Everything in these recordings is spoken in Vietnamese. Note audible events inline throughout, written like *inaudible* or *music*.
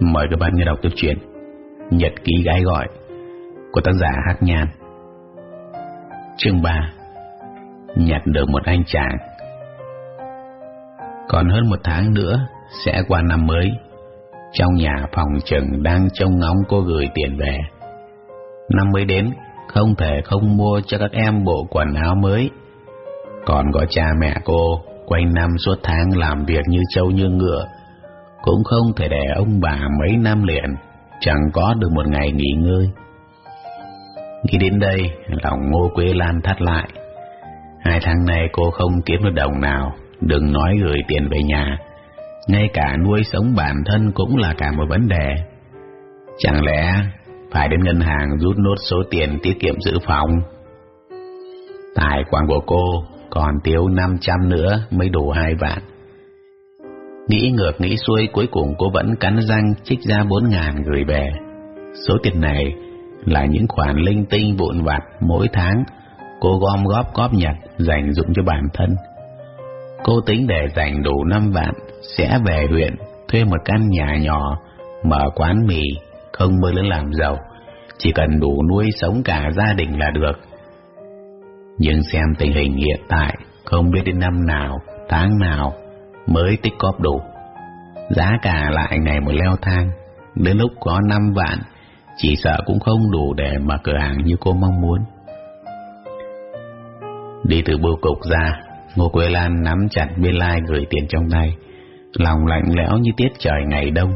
Mời các bạn nghe đọc tiếp truyện Nhật ký gái gọi của tác giả Hắc Nhan. Chương 3 Nhặt được một anh chàng Còn hơn một tháng nữa sẽ qua năm mới. Trong nhà phòng trừng đang trông ngóng cô gửi tiền về. Năm mới đến, không thể không mua cho các em bộ quần áo mới. Còn có cha mẹ cô quanh năm suốt tháng làm việc như trâu như ngựa, cũng không thể để ông bà mấy năm liền chẳng có được một ngày nghỉ ngơi. Nghĩ đến đây, lòng Ngô Quế Lan thắt lại. Hai tháng nay cô không kiếm được đồng nào, đừng nói gửi tiền về nhà. Ngay cả nuôi sống bản thân cũng là cả một vấn đề. Chẳng lẽ phải đến ngân hàng rút nốt số tiền tiết kiệm dự phòng? Tài khoản của cô còn thiếu 500 nữa mới đủ hai vạn. Nghĩ ngược nghĩ xuôi cuối cùng cô vẫn cắn răng trích ra bốn ngàn gửi về. Số tiền này là những khoản linh tinh vụn vặt mỗi tháng cô gom góp góp nhặt dành dụng cho bản thân. Cô tính để dành đủ năm vạn sẽ về huyện thuê một căn nhà nhỏ mở quán mì không mơ lớn làm giàu chỉ cần đủ nuôi sống cả gia đình là được. Nhưng xem tình hình hiện tại không biết đến năm nào, tháng nào mới tích cóp đủ. Giá cả lại ngày một leo thang, đến lúc có năm vạn, chỉ sợ cũng không đủ để mở cửa hàng như cô mong muốn. Đi từ bưu cục ra, Ngô Quế Lan nắm chặt biên lai gửi tiền trong tay, lòng lạnh lẽo như tiết trời ngày đông.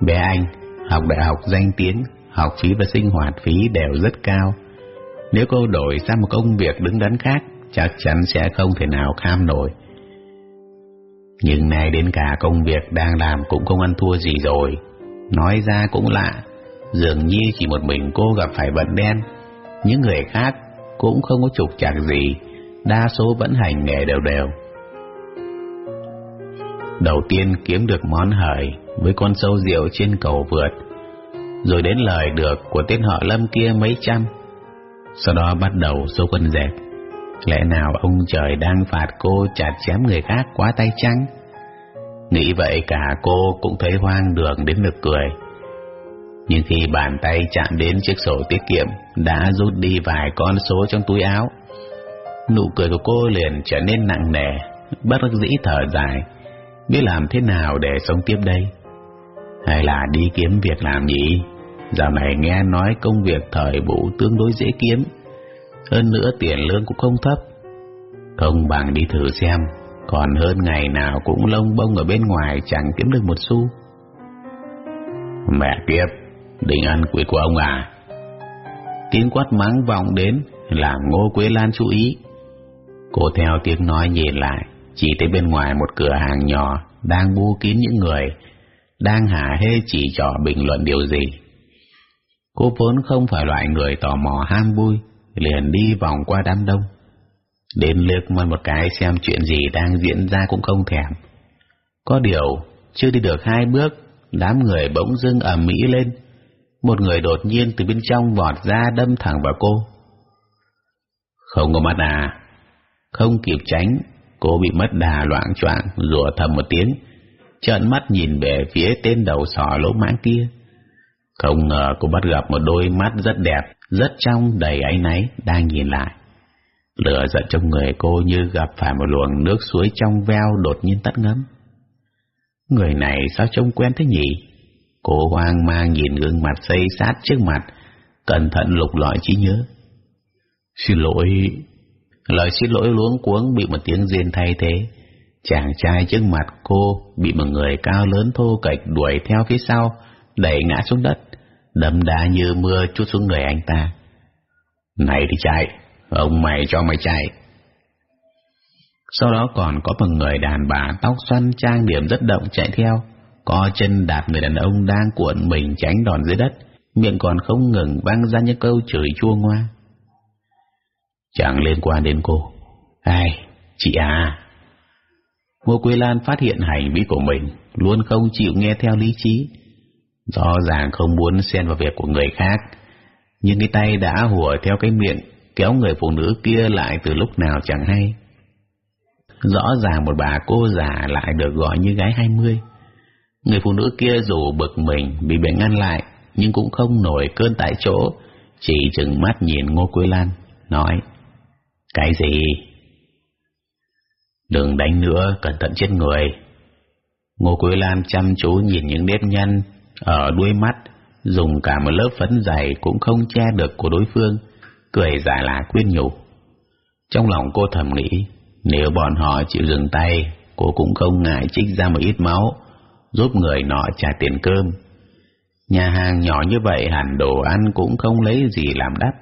Bé anh, học đại học danh tiếng, học phí và sinh hoạt phí đều rất cao. Nếu cô đổi sang một công việc đứng đắn khác, chắc chắn sẽ không thể nào kham nổi. Nhưng nay đến cả công việc đang làm cũng không ăn thua gì rồi. Nói ra cũng lạ, dường như chỉ một mình cô gặp phải vận đen. Những người khác cũng không có trục chặt gì, đa số vẫn hành nghề đều đều. Đầu tiên kiếm được món hời với con sâu rượu trên cầu vượt, rồi đến lời được của tên họ Lâm kia mấy trăm. Sau đó bắt đầu số quân dẹp Lẽ nào ông trời đang phạt cô chặt chém người khác quá tay chăng? Nghĩ vậy cả cô cũng thấy hoang đường đến nực cười. Nhưng khi bàn tay chạm đến chiếc sổ tiết kiệm đã rút đi vài con số trong túi áo, nụ cười của cô liền trở nên nặng nề, bất đắc dĩ thở dài, biết làm thế nào để sống tiếp đây? Hay là đi kiếm việc làm nhỉ? Dạo này nghe nói công việc thời vụ tương đối dễ kiếm, hơn nữa tiền lương cũng không thấp. Không bằng đi thử xem, còn hơn ngày nào cũng lông bông ở bên ngoài chẳng kiếm được một xu. Mẹ kiếp, định ăn quỷ của ông à? Tiếng quát mắng vọng đến, làm Ngô Quế Lan chú ý. Cô theo tiếng nói nhìn lại, chỉ thấy bên ngoài một cửa hàng nhỏ đang bu kín những người, đang hả hê chỉ trỏ bình luận điều gì. Cô vốn không phải loại người tò mò ham vui, liền đi vòng qua đám đông. Đến lượt mắt một cái xem chuyện gì đang diễn ra cũng không thèm. Có điều, chưa đi được hai bước, đám người bỗng dưng ầm mỹ lên. Một người đột nhiên từ bên trong vọt ra đâm thẳng vào cô. Không có mắt à? Không kịp tránh, cô bị mất đà loạn choạng rủa thầm một tiếng, trợn mắt nhìn về phía tên đầu sỏ lỗ mãng kia. Không ngờ cô bắt gặp một đôi mắt rất đẹp, rất trong đầy áy náy đang nhìn lại. Lửa giận trong người cô như gặp phải một luồng nước suối trong veo đột nhiên tắt ngấm. Người này sao trông quen thế nhỉ? Cô hoang mang nhìn gương mặt xây sát trước mặt, cẩn thận lục lọi trí nhớ. Xin lỗi... Lời xin lỗi luống cuống bị một tiếng rên thay thế. Chàng trai trước mặt cô bị một người cao lớn thô kệch đuổi theo phía sau, đẩy ngã xuống đất đấm đá như mưa chút xuống người anh ta. Này thì chạy, ông mày cho mày chạy. Sau đó còn có một người đàn bà tóc xoăn trang điểm rất động chạy theo, co chân đạp người đàn ông đang cuộn mình tránh đòn dưới đất, miệng còn không ngừng vang ra những câu chửi chua ngoa. Chẳng liên quan đến cô. Ai, chị à. Ngô Quế Lan phát hiện hành vi của mình, luôn không chịu nghe theo lý trí, Rõ ràng không muốn xen vào việc của người khác, nhưng cái tay đã hùa theo cái miệng kéo người phụ nữ kia lại từ lúc nào chẳng hay. Rõ ràng một bà cô già lại được gọi như gái hai mươi. Người phụ nữ kia dù bực mình bị bị ngăn lại, nhưng cũng không nổi cơn tại chỗ, chỉ chừng mắt nhìn Ngô Quế Lan, nói, Cái gì? Đừng đánh nữa, cẩn thận chết người. Ngô Quế Lan chăm chú nhìn những nếp nhăn ở đuôi mắt, dùng cả một lớp phấn dày cũng không che được của đối phương, cười giả là khuyên nhủ. Trong lòng cô thầm nghĩ, nếu bọn họ chịu dừng tay, cô cũng không ngại trích ra một ít máu, giúp người nọ trả tiền cơm. Nhà hàng nhỏ như vậy hẳn đồ ăn cũng không lấy gì làm đắt.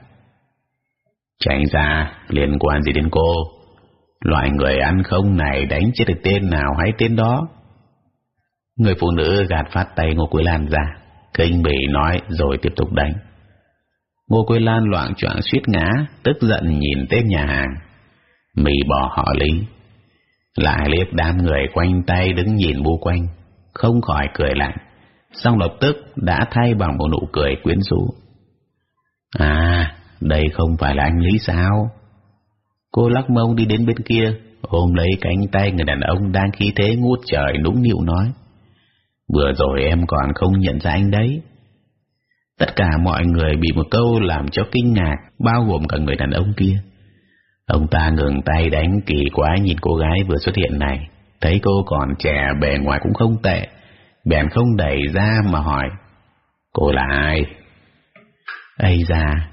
Tránh ra, liên quan gì đến cô? Loại người ăn không này đánh chết được tên nào hay tên đó. Người phụ nữ gạt phát tay Ngô Quế Lan ra, kinh bỉ nói rồi tiếp tục đánh. Ngô Quế Lan loạn choạng suýt ngã, tức giận nhìn tên nhà hàng. Mì bỏ họ lý. Lại liếc đám người quanh tay đứng nhìn bu quanh, không khỏi cười lạnh, xong lập tức đã thay bằng một nụ cười quyến rũ. À, đây không phải là anh Lý sao? Cô lắc mông đi đến bên kia, ôm lấy cánh tay người đàn ông đang khí thế ngút trời nũng nịu nói. Vừa rồi em còn không nhận ra anh đấy. Tất cả mọi người bị một câu làm cho kinh ngạc, bao gồm cả người đàn ông kia. Ông ta ngừng tay đánh kỳ quá nhìn cô gái vừa xuất hiện này, thấy cô còn trẻ bề ngoài cũng không tệ, bèn không đẩy ra mà hỏi, cô là ai? Ây da,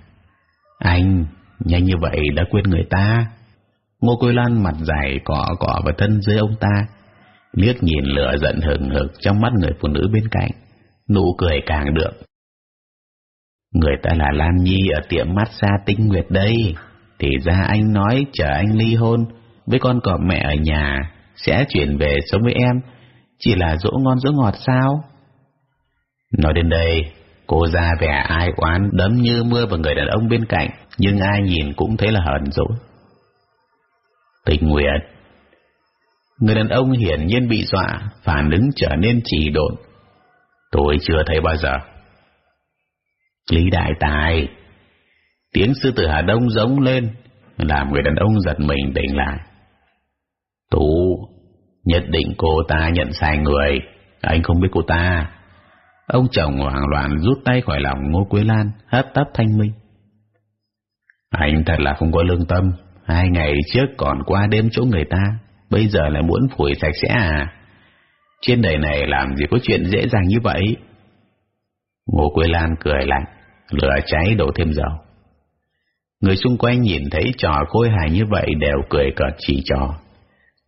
anh, nhanh như vậy đã quên người ta. Ngô Quế Lan mặt dày cọ cọ vào thân dưới ông ta, liếc nhìn lửa giận hừng hực trong mắt người phụ nữ bên cạnh, nụ cười càng được. Người ta là Lan Nhi ở tiệm massage tinh nguyệt đây, thì ra anh nói chờ anh ly hôn với con cọp mẹ ở nhà sẽ chuyển về sống với em, chỉ là dỗ ngon dỗ ngọt sao? Nói đến đây, cô ra vẻ ai oán đấm như mưa vào người đàn ông bên cạnh, nhưng ai nhìn cũng thấy là hờn dỗi. Tình Nguyệt, Người đàn ông hiển nhiên bị dọa, phản ứng trở nên trì độn. Tôi chưa thấy bao giờ. Lý Đại Tài Tiếng sư tử Hà Đông giống lên, làm người đàn ông giật mình tỉnh lại. Tú, nhất định cô ta nhận sai người, anh không biết cô ta. Ông chồng hoảng loạn rút tay khỏi lòng Ngô Quế Lan, hấp tấp thanh minh. Anh thật là không có lương tâm, hai ngày trước còn qua đêm chỗ người ta, bây giờ lại muốn phủi sạch sẽ à? Trên đời này làm gì có chuyện dễ dàng như vậy? Ngô Quế Lan cười lạnh, lửa cháy đổ thêm dầu. Người xung quanh nhìn thấy trò khôi hài như vậy đều cười cợt chỉ trò.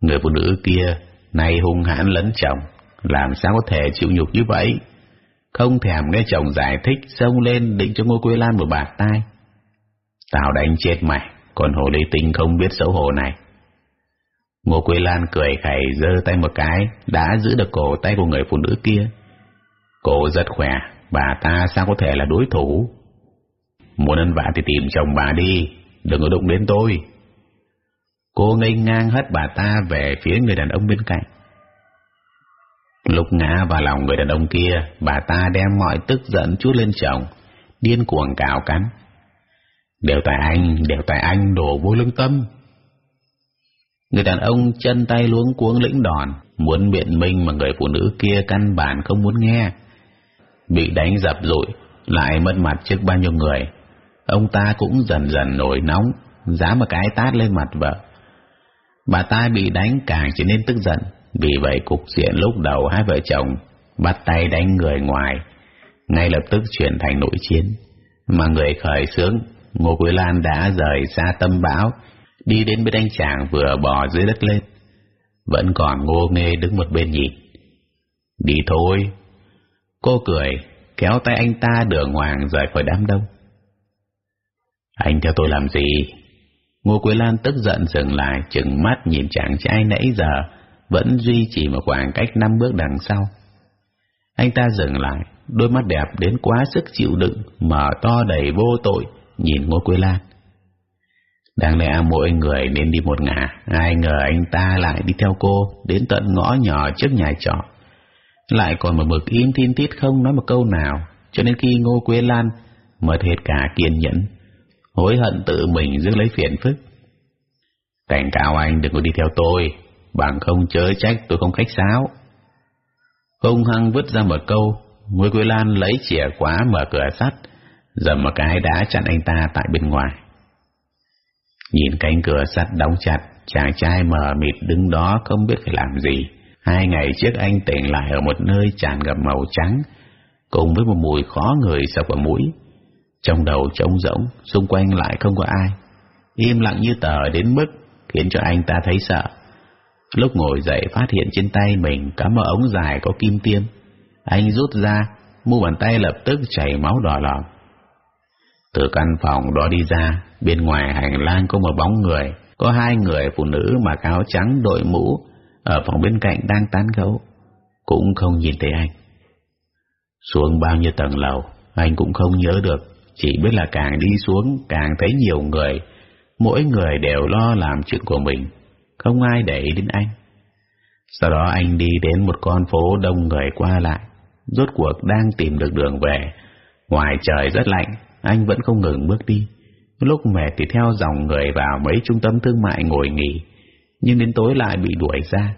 Người phụ nữ kia nay hung hãn lấn chồng, làm sao có thể chịu nhục như vậy? Không thèm nghe chồng giải thích, xông lên định cho Ngô Quế Lan một bạt tai. Tao đánh chết mày, còn hồ ly tinh không biết xấu hổ này. Ngô Quế Lan cười khẩy giơ tay một cái, đã giữ được cổ tay của người phụ nữ kia. Cô rất khỏe, bà ta sao có thể là đối thủ? Muốn ăn vạ thì tìm chồng bà đi, đừng có đụng đến tôi. Cô ngây ngang hết bà ta về phía người đàn ông bên cạnh. Lúc ngã vào lòng người đàn ông kia, bà ta đem mọi tức giận chút lên chồng, điên cuồng cào cắn. Đều tại anh, đều tại anh đổ vô lương tâm. Người đàn ông chân tay luống cuống lĩnh đòn, muốn biện minh mà người phụ nữ kia căn bản không muốn nghe. Bị đánh dập rụi, lại mất mặt trước bao nhiêu người, ông ta cũng dần dần nổi nóng, dám một cái tát lên mặt vợ. Bà ta bị đánh càng trở nên tức giận, vì vậy cục diện lúc đầu hai vợ chồng bắt tay đánh người ngoài, ngay lập tức chuyển thành nội chiến. Mà người khởi sướng, Ngô Quế Lan đã rời xa tâm bão, đi đến bên anh chàng vừa bò dưới đất lên. Vẫn còn ngô nghê đứng một bên nhìn. Đi thôi. Cô cười, kéo tay anh ta đường hoàng rời khỏi đám đông. Anh theo tôi làm gì? Ngô Quế Lan tức giận dừng lại, chừng mắt nhìn chàng trai nãy giờ, vẫn duy trì một khoảng cách năm bước đằng sau. Anh ta dừng lại, đôi mắt đẹp đến quá sức chịu đựng, mở to đầy vô tội, nhìn Ngô Quế Lan. Đáng lẽ mỗi người nên đi một ngả, ai ngờ anh ta lại đi theo cô đến tận ngõ nhỏ trước nhà trọ. Lại còn một mực im tin tít không nói một câu nào, cho nên khi Ngô Quế Lan mất hết cả kiên nhẫn, hối hận tự mình giữ lấy phiền phức. Cảnh cáo anh đừng có đi theo tôi, bằng không chớ trách tôi không khách sáo. Không hăng vứt ra một câu, Ngô Quế Lan lấy chìa khóa mở cửa sắt, dầm một cái đã chặn anh ta tại bên ngoài. Nhìn cánh cửa sắt đóng chặt, chàng trai mờ mịt đứng đó không biết phải làm gì. Hai ngày trước anh tỉnh lại ở một nơi tràn ngập màu trắng, cùng với một mùi khó người sọc vào mũi. Trong đầu trống rỗng, xung quanh lại không có ai. Im lặng như tờ đến mức khiến cho anh ta thấy sợ. Lúc ngồi dậy phát hiện trên tay mình cắm một ống dài có kim tiêm. Anh rút ra, mu bàn tay lập tức chảy máu đỏ lòm. Từ căn phòng đó đi ra, bên ngoài hành lang có một bóng người, có hai người phụ nữ mặc áo trắng đội mũ, ở phòng bên cạnh đang tán gẫu, cũng không nhìn thấy anh. Xuống bao nhiêu tầng lầu, anh cũng không nhớ được, chỉ biết là càng đi xuống càng thấy nhiều người, mỗi người đều lo làm chuyện của mình, không ai để ý đến anh. Sau đó anh đi đến một con phố đông người qua lại, rốt cuộc đang tìm được đường về. Ngoài trời rất lạnh, anh vẫn không ngừng bước đi. Lúc mệt thì theo dòng người vào mấy trung tâm thương mại ngồi nghỉ, nhưng đến tối lại bị đuổi ra.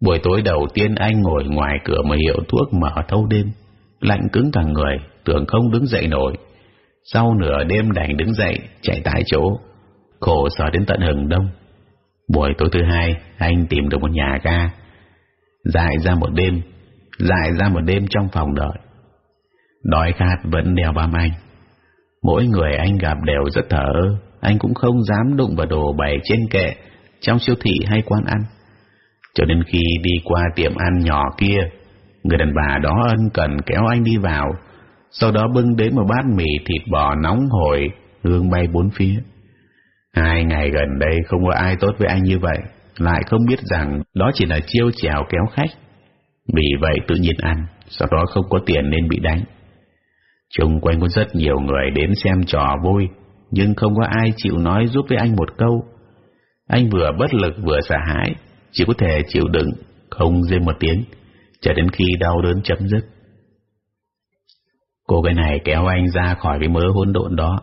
Buổi tối đầu tiên anh ngồi ngoài cửa mà hiệu thuốc mở thâu đêm, lạnh cứng cả người, tưởng không đứng dậy nổi. Sau nửa đêm đành đứng dậy, chạy tại chỗ, khổ sở đến tận hừng đông. Buổi tối thứ hai, anh tìm được một nhà ga, dài ra một đêm, dài ra một đêm trong phòng đợi. Đói khát vẫn đeo bám anh. Mỗi người anh gặp đều rất thở anh cũng không dám đụng vào đồ bày trên kệ trong siêu thị hay quán ăn. Cho đến khi đi qua tiệm ăn nhỏ kia, người đàn bà đó ân cần kéo anh đi vào, sau đó bưng đến một bát mì thịt bò nóng hổi, hương bay bốn phía. Hai ngày gần đây không có ai tốt với anh như vậy, lại không biết rằng đó chỉ là chiêu chèo kéo khách. Vì vậy tự nhiên ăn, sau đó không có tiền nên bị đánh. Trung quanh có rất nhiều người đến xem trò vui, nhưng không có ai chịu nói giúp với anh một câu. Anh vừa bất lực vừa sợ hãi, chỉ có thể chịu đựng, không rên một tiếng, cho đến khi đau đớn chấm dứt. Cô gái này kéo anh ra khỏi cái mớ hỗn độn đó.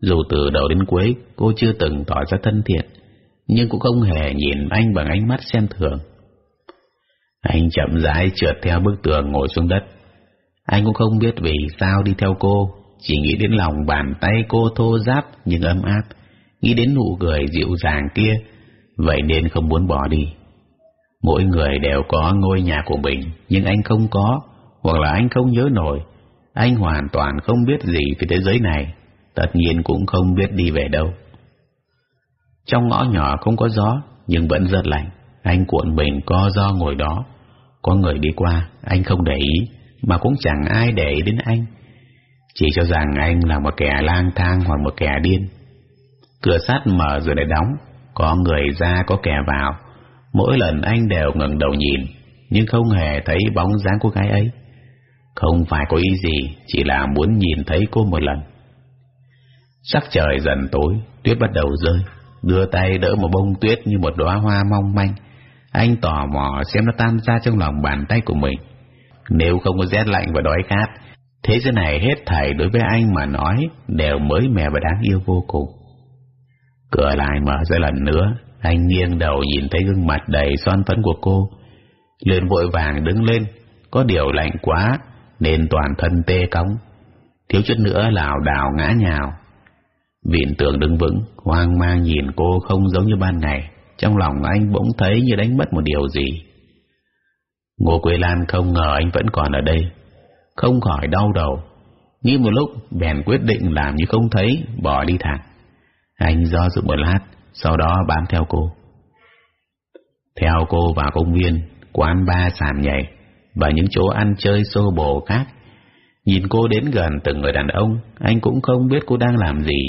Dù từ đầu đến cuối cô chưa từng tỏ ra thân thiện, nhưng cũng không hề nhìn anh bằng ánh mắt xem thường. Anh chậm rãi trượt theo bức tường ngồi xuống đất. Anh cũng không biết vì sao đi theo cô, chỉ nghĩ đến lòng bàn tay cô thô ráp nhưng ấm áp, nghĩ đến nụ cười dịu dàng kia, vậy nên không muốn bỏ đi. Mỗi người đều có ngôi nhà của mình, nhưng anh không có, hoặc là anh không nhớ nổi. Anh hoàn toàn không biết gì về thế giới này, tất nhiên cũng không biết đi về đâu. Trong ngõ nhỏ không có gió, nhưng vẫn rất lạnh. Anh cuộn mình co do ngồi đó. Có người đi qua, anh không để ý, mà cũng chẳng ai để ý đến anh. Chỉ cho rằng anh là một kẻ lang thang hoặc một kẻ điên. Cửa sắt mở rồi lại đóng, có người ra có kẻ vào. Mỗi lần anh đều ngẩng đầu nhìn, nhưng không hề thấy bóng dáng của gái ấy. Không phải có ý gì, chỉ là muốn nhìn thấy cô một lần. Sắc trời dần tối, tuyết bắt đầu rơi. Đưa tay đỡ một bông tuyết như một đóa hoa mong manh. Anh tò mò xem nó tan ra trong lòng bàn tay của mình. Nếu không có rét lạnh và đói khát, thế giới này hết thảy đối với anh mà nói đều mới mẻ và đáng yêu vô cùng. Cửa lại mở ra lần nữa, anh nghiêng đầu nhìn thấy gương mặt đầy son phấn của cô. liền vội vàng đứng lên, có điều lạnh quá nên toàn thân tê cống. Thiếu chút nữa lảo đảo ngã nhào. Viện tường đứng vững, hoang mang nhìn cô không giống như ban ngày. Trong lòng anh bỗng thấy như đánh mất một điều gì. Ngô Quế Lan không ngờ anh vẫn còn ở đây. Không khỏi đau đầu. Nghĩ một lúc, bèn quyết định làm như không thấy, bỏ đi thẳng. Anh do dự một lát, sau đó bám theo cô. Theo cô vào công viên, quán ba sàn nhảy và những chỗ ăn chơi xô bồ khác. Nhìn cô đến gần từng người đàn ông, anh cũng không biết cô đang làm gì,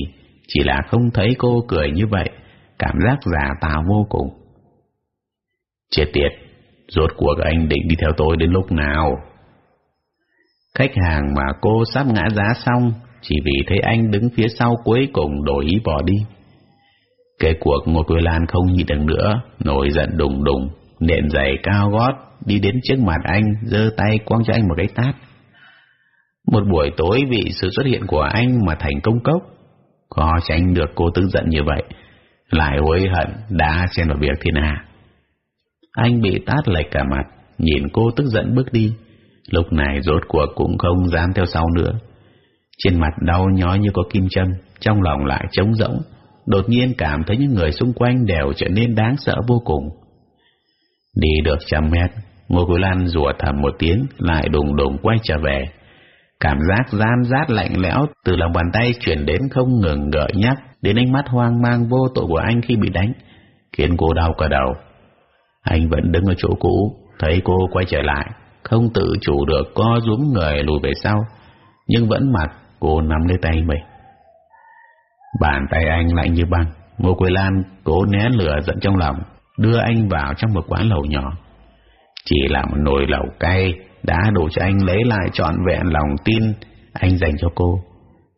chỉ là không thấy cô cười như vậy, cảm giác giả tạo vô cùng. Chết tiệt, rốt cuộc anh định đi theo tôi đến lúc nào? Khách hàng mà cô sắp ngã giá xong, chỉ vì thấy anh đứng phía sau cuối cùng đổi ý bỏ đi. Cái cuộc ngồi cười lan không nhịn được nữa, nổi giận đùng đùng, nện giày cao gót, đi đến trước mặt anh, giơ tay quăng cho anh một cái tát. Một buổi tối vì sự xuất hiện của anh mà thành công cốc, khó tránh được cô tức giận như vậy, lại hối hận đã xen vào việc thiên hạ. Anh bị tát lệch cả mặt, nhìn cô tức giận bước đi, Lúc này rốt cuộc cũng không dám theo sau nữa. Trên mặt đau nhói như có kim châm, trong lòng lại trống rỗng. Đột nhiên cảm thấy những người xung quanh đều trở nên đáng sợ vô cùng. Đi được trăm mét, Ngô Quý Lan rủa thầm một tiếng, lại đùng đùng quay trở về. Cảm giác gian rát lạnh lẽo từ lòng bàn tay chuyển đến không ngừng gợi nhắc đến ánh mắt hoang mang vô tội của anh khi bị đánh, khiến cô đau cả đầu. Anh vẫn đứng ở chỗ cũ, thấy cô quay trở lại, không tự chủ được co rúm người lùi về sau, nhưng vẫn mặt cô nắm lấy tay mình. Bàn tay anh lạnh như băng, Ngô Quế Lan cố né lửa giận trong lòng, đưa anh vào trong một quán lầu nhỏ. Chỉ là một nồi lẩu cay đã đủ cho anh lấy lại trọn vẹn lòng tin anh dành cho cô.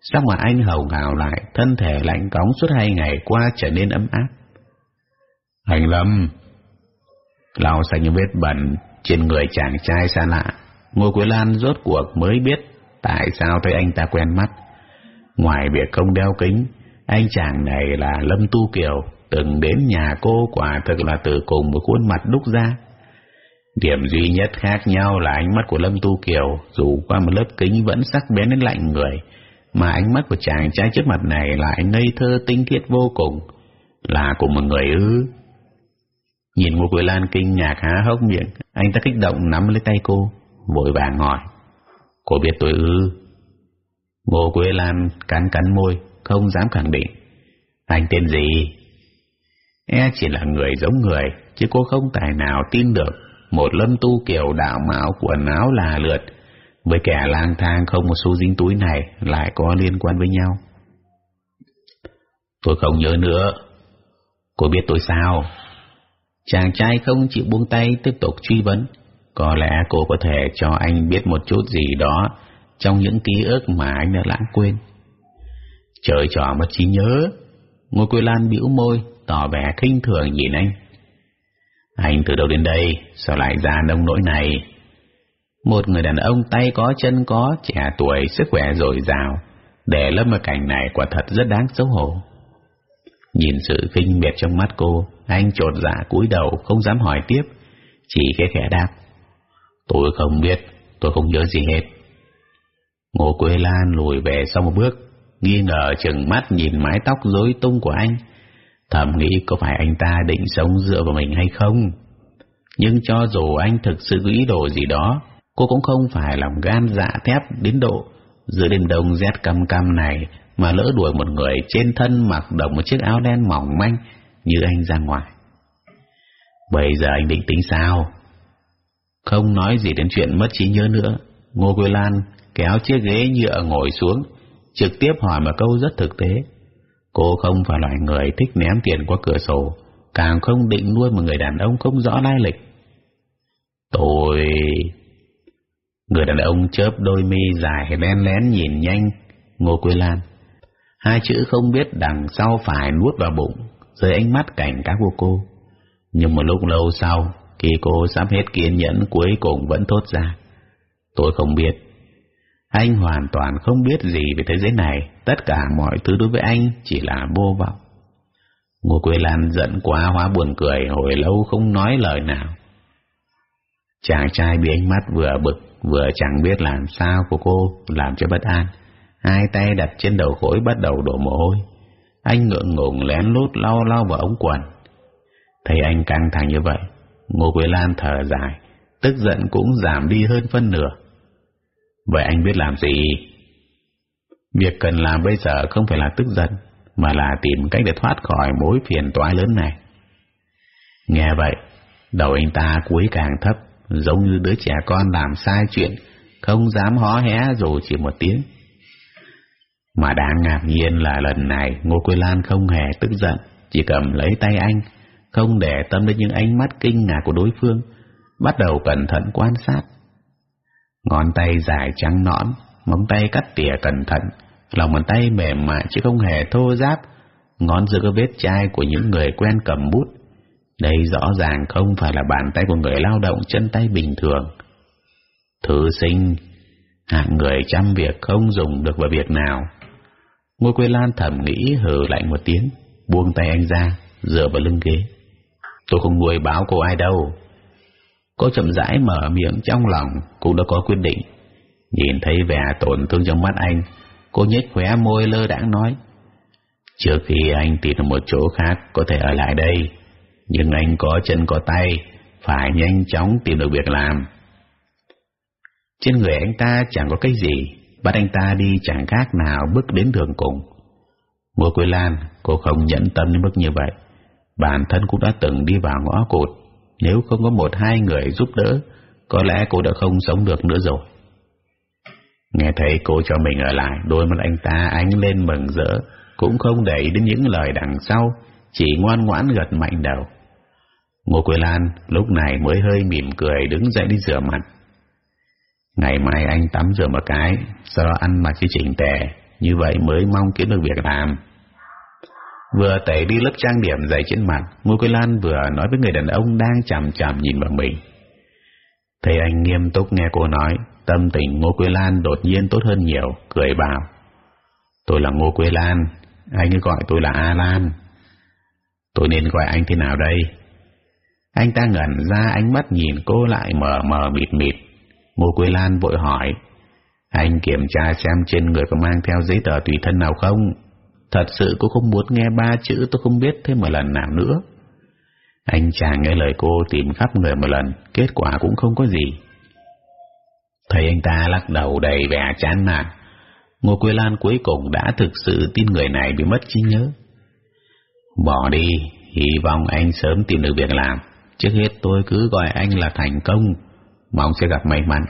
Sao mà anh hầu ngào lại, thân thể lạnh cóng suốt hai ngày qua trở nên ấm áp. Anh Lâm, lau sạch những vết bẩn trên người chàng trai xa lạ, Ngô Quế Lan rốt cuộc mới biết tại sao thấy anh ta quen mắt. Ngoài việc không đeo kính, anh chàng này là Lâm Tu Kiều, từng đến nhà cô quả thực là từ cùng một khuôn mặt đúc ra. Điểm duy nhất khác nhau là ánh mắt của Lâm Tu Kiều, dù qua một lớp kính vẫn sắc bén đến lạnh người, mà ánh mắt của chàng trai trước mặt này lại ngây thơ tinh khiết vô cùng, là của một người ư. Nhìn Ngô người Lan kinh ngạc há hốc miệng, anh ta kích động nắm lấy tay cô, vội vàng hỏi. Cô biết tôi ư? Ngô Quế Lan cắn cắn môi, không dám khẳng định. Anh tên gì? E chỉ là người giống người, chứ cô không tài nào tin được một lâm tu kiểu đạo mạo quần áo là lượt với kẻ lang thang không một xu dính túi này lại có liên quan với nhau. Tôi không nhớ nữa. Cô biết tôi sao? Chàng trai không chịu buông tay tiếp tục truy vấn. Có lẽ cô có thể cho anh biết một chút gì đó trong những ký ức mà anh đã lãng quên. Trời trò mất trí nhớ. Ngô quỳ Lan bĩu môi, tỏ vẻ khinh thường nhìn anh. Anh từ đâu đến đây, sao lại ra nông nỗi này? Một người đàn ông tay có chân có, trẻ tuổi, sức khỏe dồi dào, để lâm vào cảnh này quả thật rất đáng xấu hổ. Nhìn sự kinh miệt trong mắt cô, anh trột dạ cúi đầu không dám hỏi tiếp, chỉ khẽ khẽ đáp. Tôi không biết, tôi không nhớ gì hết. Ngô Quế Lan lùi về sau một bước, nghi ngờ chừng mắt nhìn mái tóc rối tung của anh, thầm nghĩ có phải anh ta định sống dựa vào mình hay không. Nhưng cho dù anh thực sự có ý đồ gì đó, cô cũng không phải lòng gan dạ thép đến độ giữa đêm đông rét căm căm này mà lỡ đuổi một người trên thân mặc đồng một chiếc áo đen mỏng manh như anh ra ngoài. Bây giờ anh định tính sao? Không nói gì đến chuyện mất trí nhớ nữa, Ngô Quế Lan kéo chiếc ghế nhựa ngồi xuống, trực tiếp hỏi một câu rất thực tế. Cô không phải loại người thích ném tiền qua cửa sổ, càng không định nuôi một người đàn ông không rõ lai lịch. Tôi... Người đàn ông chớp đôi mi dài lén lén nhìn nhanh Ngô Quế Lan. Hai chữ không biết đằng sau phải nuốt vào bụng, rơi ánh mắt cảnh cáo của cô. Nhưng một lúc lâu sau, khi cô sắp hết kiên nhẫn cuối cùng vẫn thốt ra. Tôi không biết. Anh hoàn toàn không biết gì về thế giới này, tất cả mọi thứ đối với anh chỉ là vô vọng. Ngô Quế Lan giận quá hóa buồn cười, hồi lâu không nói lời nào. Chàng trai bị ánh mắt vừa bực, vừa chẳng biết làm sao của cô, làm cho bất an. Hai tay đặt trên đầu khối bắt đầu đổ mồ hôi. Anh ngượng ngùng lén lút lau lau vào ống quần. Thấy anh căng thẳng như vậy, Ngô Quế Lan thở dài, tức giận cũng giảm đi hơn phân nửa. Vậy anh biết làm gì? Việc cần làm bây giờ không phải là tức giận, mà là tìm cách để thoát khỏi mối phiền toái lớn này. Nghe vậy, đầu anh ta cúi càng thấp, giống như đứa trẻ con làm sai chuyện, không dám hó hé dù chỉ một tiếng. Mà đáng ngạc nhiên là lần này Ngô Quế Lan không hề tức giận, chỉ cầm lấy tay anh, không để tâm đến những ánh mắt kinh ngạc của đối phương, bắt đầu cẩn thận quan sát. Ngón tay dài trắng nõn, móng tay cắt tỉa cẩn thận, lòng bàn tay mềm mại chứ không hề thô ráp, ngón giữa có vết chai của những người quen cầm bút. Đây rõ ràng không phải là bàn tay của người lao động chân tay bình thường. Thư sinh, hạng người chăm việc không dùng được vào việc nào. Ngôi quê Lan thầm nghĩ hừ lạnh một tiếng, buông tay anh ra, dựa vào lưng ghế. Tôi không nuôi báo cô ai đâu. Cô chậm rãi mở miệng trong lòng cũng đã có quyết định. Nhìn thấy vẻ tổn thương trong mắt anh, cô nhếch khóe môi lơ đãng nói. Trước khi anh tìm được một chỗ khác có thể ở lại đây, nhưng anh có chân có tay, phải nhanh chóng tìm được việc làm. Trên người anh ta chẳng có cái gì, bắt anh ta đi chẳng khác nào bước đến đường cùng. Ngô Quế Lan, cô không nhẫn tâm đến mức như vậy. Bản thân cũng đã từng đi vào ngõ cụt, nếu không có một hai người giúp đỡ, có lẽ cô đã không sống được nữa rồi. Nghe thấy cô cho mình ở lại, đôi mắt anh ta ánh lên mừng rỡ, cũng không để ý đến những lời đằng sau, chỉ ngoan ngoãn gật mạnh đầu. Ngô Quế Lan lúc này mới hơi mỉm cười đứng dậy đi rửa mặt. Ngày mai anh tắm rửa một cái, sau đó ăn mặc cho chỉnh tề, như vậy mới mong kiếm được việc làm. Vừa tẩy đi lớp trang điểm dày trên mặt, Ngô Quế Lan vừa nói với người đàn ông đang chằm chằm nhìn vào mình. Thấy anh nghiêm túc nghe cô nói, tâm tình Ngô Quế Lan đột nhiên tốt hơn nhiều, cười bảo. Tôi là Ngô Quế Lan, anh ấy gọi tôi là A Lan. Tôi nên gọi anh thế nào đây? Anh ta ngẩn ra ánh mắt nhìn cô lại mờ mờ mịt mịt. Ngô Quế Lan vội hỏi. Anh kiểm tra xem trên người có mang theo giấy tờ tùy thân nào không? Thật sự cô không muốn nghe ba chữ tôi không biết thêm một lần nào nữa. Anh chàng nghe lời cô tìm khắp người một lần, kết quả cũng không có gì. Thấy anh ta lắc đầu đầy vẻ chán nản, Ngô Quế Lan cuối cùng đã thực sự tin người này bị mất trí nhớ. Bỏ đi, hy vọng anh sớm tìm được việc làm. Trước hết tôi cứ gọi anh là thành công, mong sẽ gặp may mắn.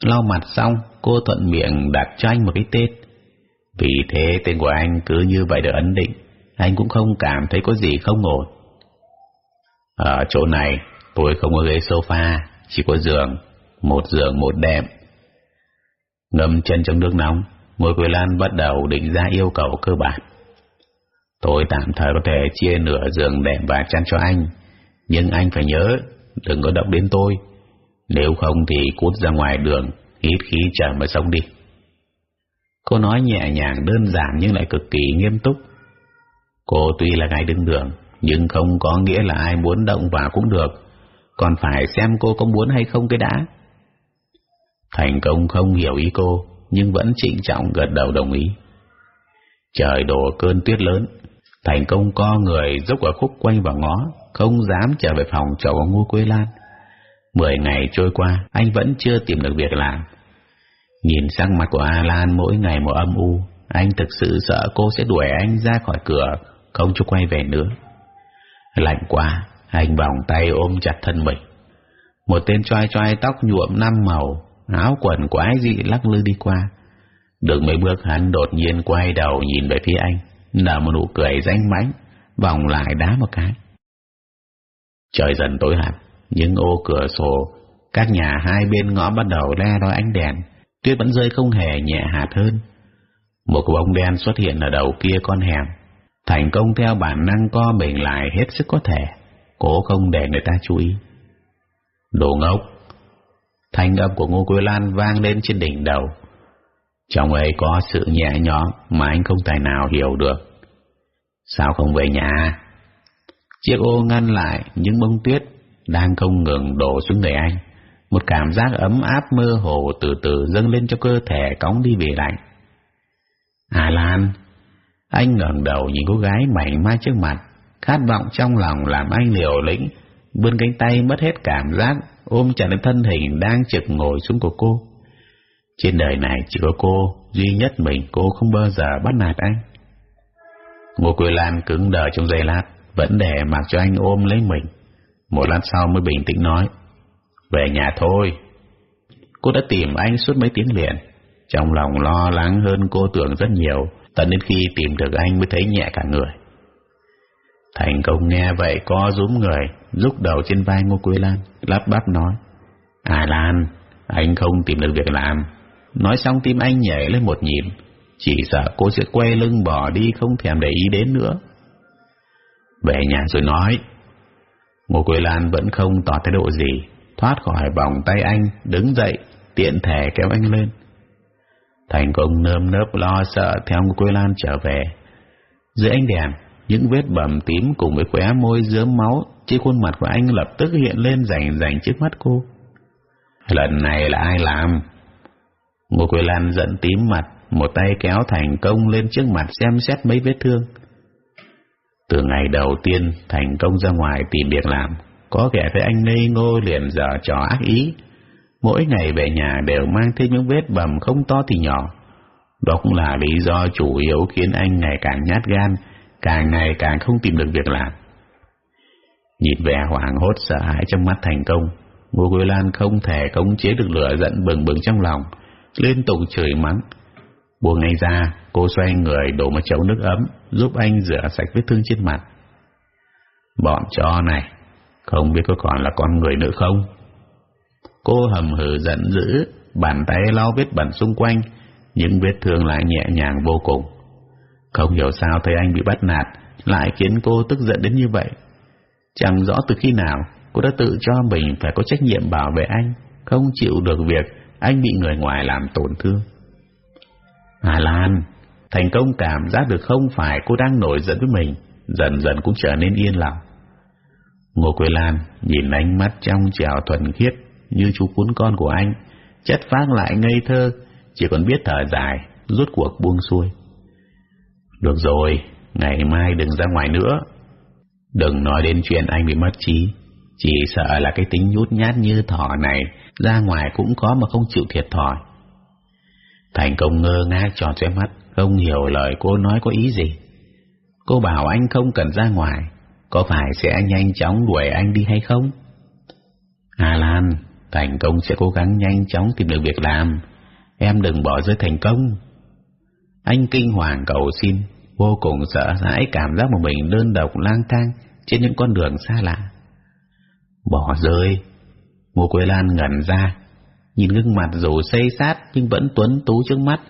Lau mặt xong, cô thuận miệng đặt cho anh một cái tên. Vì thế tên của anh cứ như vậy được ấn định, anh cũng không cảm thấy có gì không ổn. Ở chỗ này, tôi không có ghế sofa, chỉ có giường, một giường một đệm. Ngâm chân trong nước nóng, Ngôi Quế Lan bắt đầu định ra yêu cầu cơ bản. Tôi tạm thời có thể chia nửa giường đệm và chăn cho anh, nhưng anh phải nhớ, đừng có động đến tôi. Nếu không thì cút ra ngoài đường, hít khí trời mà sống đi. Cô nói nhẹ nhàng đơn giản nhưng lại cực kỳ nghiêm túc. Cô tuy là gái đứng đường, nhưng không có nghĩa là ai muốn động vào cũng được, còn phải xem cô có muốn hay không cái đã. Thành công không hiểu ý cô, nhưng vẫn trịnh trọng gật đầu đồng ý. Trời đổ cơn tuyết lớn, Thành công co người dốc ở khúc quanh vào ngõ, không dám trở về phòng trọ Ngô quê Lan. Mười ngày trôi qua, anh vẫn chưa tìm được việc làm. Nhìn sang mặt của Alan mỗi ngày một âm u, anh thực sự sợ cô sẽ đuổi anh ra khỏi cửa, không cho quay về nữa. Lạnh quá, anh vòng tay ôm chặt thân mình. Một tên choai choai tóc nhuộm năm màu, áo quần quái dị lắc lư đi qua. Được mấy bước hắn đột nhiên quay đầu nhìn về phía anh, nở một nụ cười danh mãnh, vòng lại đá một cái. Trời dần tối hẳn, những ô cửa sổ, các nhà hai bên ngõ bắt đầu le đói ánh đèn, tuyết vẫn rơi không hề nhẹ hạt hơn. Một bóng đen xuất hiện ở đầu kia con hẻm, thành công theo bản năng co mình lại hết sức có thể, cố không để người ta chú ý. Đồ ngốc! Thanh âm của Ngô Quế Lan vang lên trên đỉnh đầu. Trong ấy có sự nhẹ nhõm mà anh không tài nào hiểu được. Sao không về nhà? Chiếc ô ngăn lại những bông tuyết đang không ngừng đổ xuống người anh. Một cảm giác ấm áp mơ hồ từ từ dâng lên cho cơ thể cóng đi về lạnh. À Lan, anh ngẩng đầu nhìn cô gái mảnh mai trước mặt, khát vọng trong lòng làm anh liều lĩnh, vươn cánh tay mất hết cảm giác, ôm chặt lấy thân hình đang trực ngồi xuống của cô. Trên đời này chỉ có cô, duy nhất mình cô không bao giờ bắt nạt anh. Ngô Quỳ Lan cứng đờ trong giây lát, vẫn để mặc cho anh ôm lấy mình. Một lát sau mới bình tĩnh nói, về nhà thôi. Cô đã tìm anh suốt mấy tiếng liền, trong lòng lo lắng hơn cô tưởng rất nhiều, tận đến khi tìm được anh mới thấy nhẹ cả người. Thành công nghe vậy co rúm người, rúc đầu trên vai Ngô Quế Lan, lắp bắp nói, À Lan, anh không tìm được việc làm. Nói xong tim anh nhảy lên một nhịp, chỉ sợ cô sẽ quay lưng bỏ đi không thèm để ý đến nữa. Về nhà rồi nói. Ngô Quế Lan vẫn không tỏ thái độ gì, thoát khỏi vòng tay anh, đứng dậy, tiện thể kéo anh lên. Thành công nơm nớp lo sợ theo Ngô Quế Lan trở về. Dưới ánh đèn, những vết bầm tím cùng với khóe môi dớm máu trên khuôn mặt của anh lập tức hiện lên rành rành trước mắt cô. Lần này là ai làm? Ngô Quế Lan giận tím mặt, một tay kéo thành công lên trước mặt xem xét mấy vết thương. Từ ngày đầu tiên thành công ra ngoài tìm việc làm, có kẻ thấy anh ngây ngô liền dở trò ác ý. Mỗi ngày về nhà đều mang thêm những vết bầm không to thì nhỏ. Đó cũng là lý do chủ yếu khiến anh ngày càng nhát gan, càng ngày càng không tìm được việc làm. Nhìn vẻ hoảng hốt sợ hãi trong mắt thành công, Ngô Quế Lan không thể khống chế được lửa giận bừng bừng trong lòng, liên tục chửi mắng. Buông ngay ra, cô xoay người đổ một chậu nước ấm, giúp anh rửa sạch vết thương trên mặt. Bọn chó này, không biết có còn là con người nữa không? Cô hầm hừ giận dữ, bàn tay lau vết bẩn xung quanh, những vết thương lại nhẹ nhàng vô cùng. Không hiểu sao thấy anh bị bắt nạt, lại khiến cô tức giận đến như vậy. Chẳng rõ từ khi nào cô đã tự cho mình phải có trách nhiệm bảo vệ anh, không chịu được việc anh bị người ngoài làm tổn thương. Hà Lan, thành công cảm giác được không phải cô đang nổi giận với mình, dần dần cũng trở nên yên lòng. Ngô Quế Lan nhìn ánh mắt trong trèo thuần khiết như chú cuốn con của anh, chất phác lại ngây thơ, chỉ còn biết thở dài, rút cuộc buông xuôi. Được rồi, ngày mai đừng ra ngoài nữa. Đừng nói đến chuyện anh bị mất trí, chỉ sợ là cái tính nhút nhát như thỏ này ra ngoài cũng có mà không chịu thiệt thòi. Thành công ngơ ngác tròn xoe mắt, không hiểu lời cô nói có ý gì. Cô bảo anh không cần ra ngoài, có phải sẽ nhanh chóng đuổi anh đi hay không? Hà Lan, thành công sẽ cố gắng nhanh chóng tìm được việc làm. Em đừng bỏ rơi thành công. Anh kinh hoàng cầu xin, vô cùng sợ hãi cảm giác một mình đơn độc lang thang trên những con đường xa lạ. Bỏ rơi. Ngô Quế Lan ngẩn ra, nhìn gương mặt dù xây sát nhưng vẫn tuấn tú trước mắt.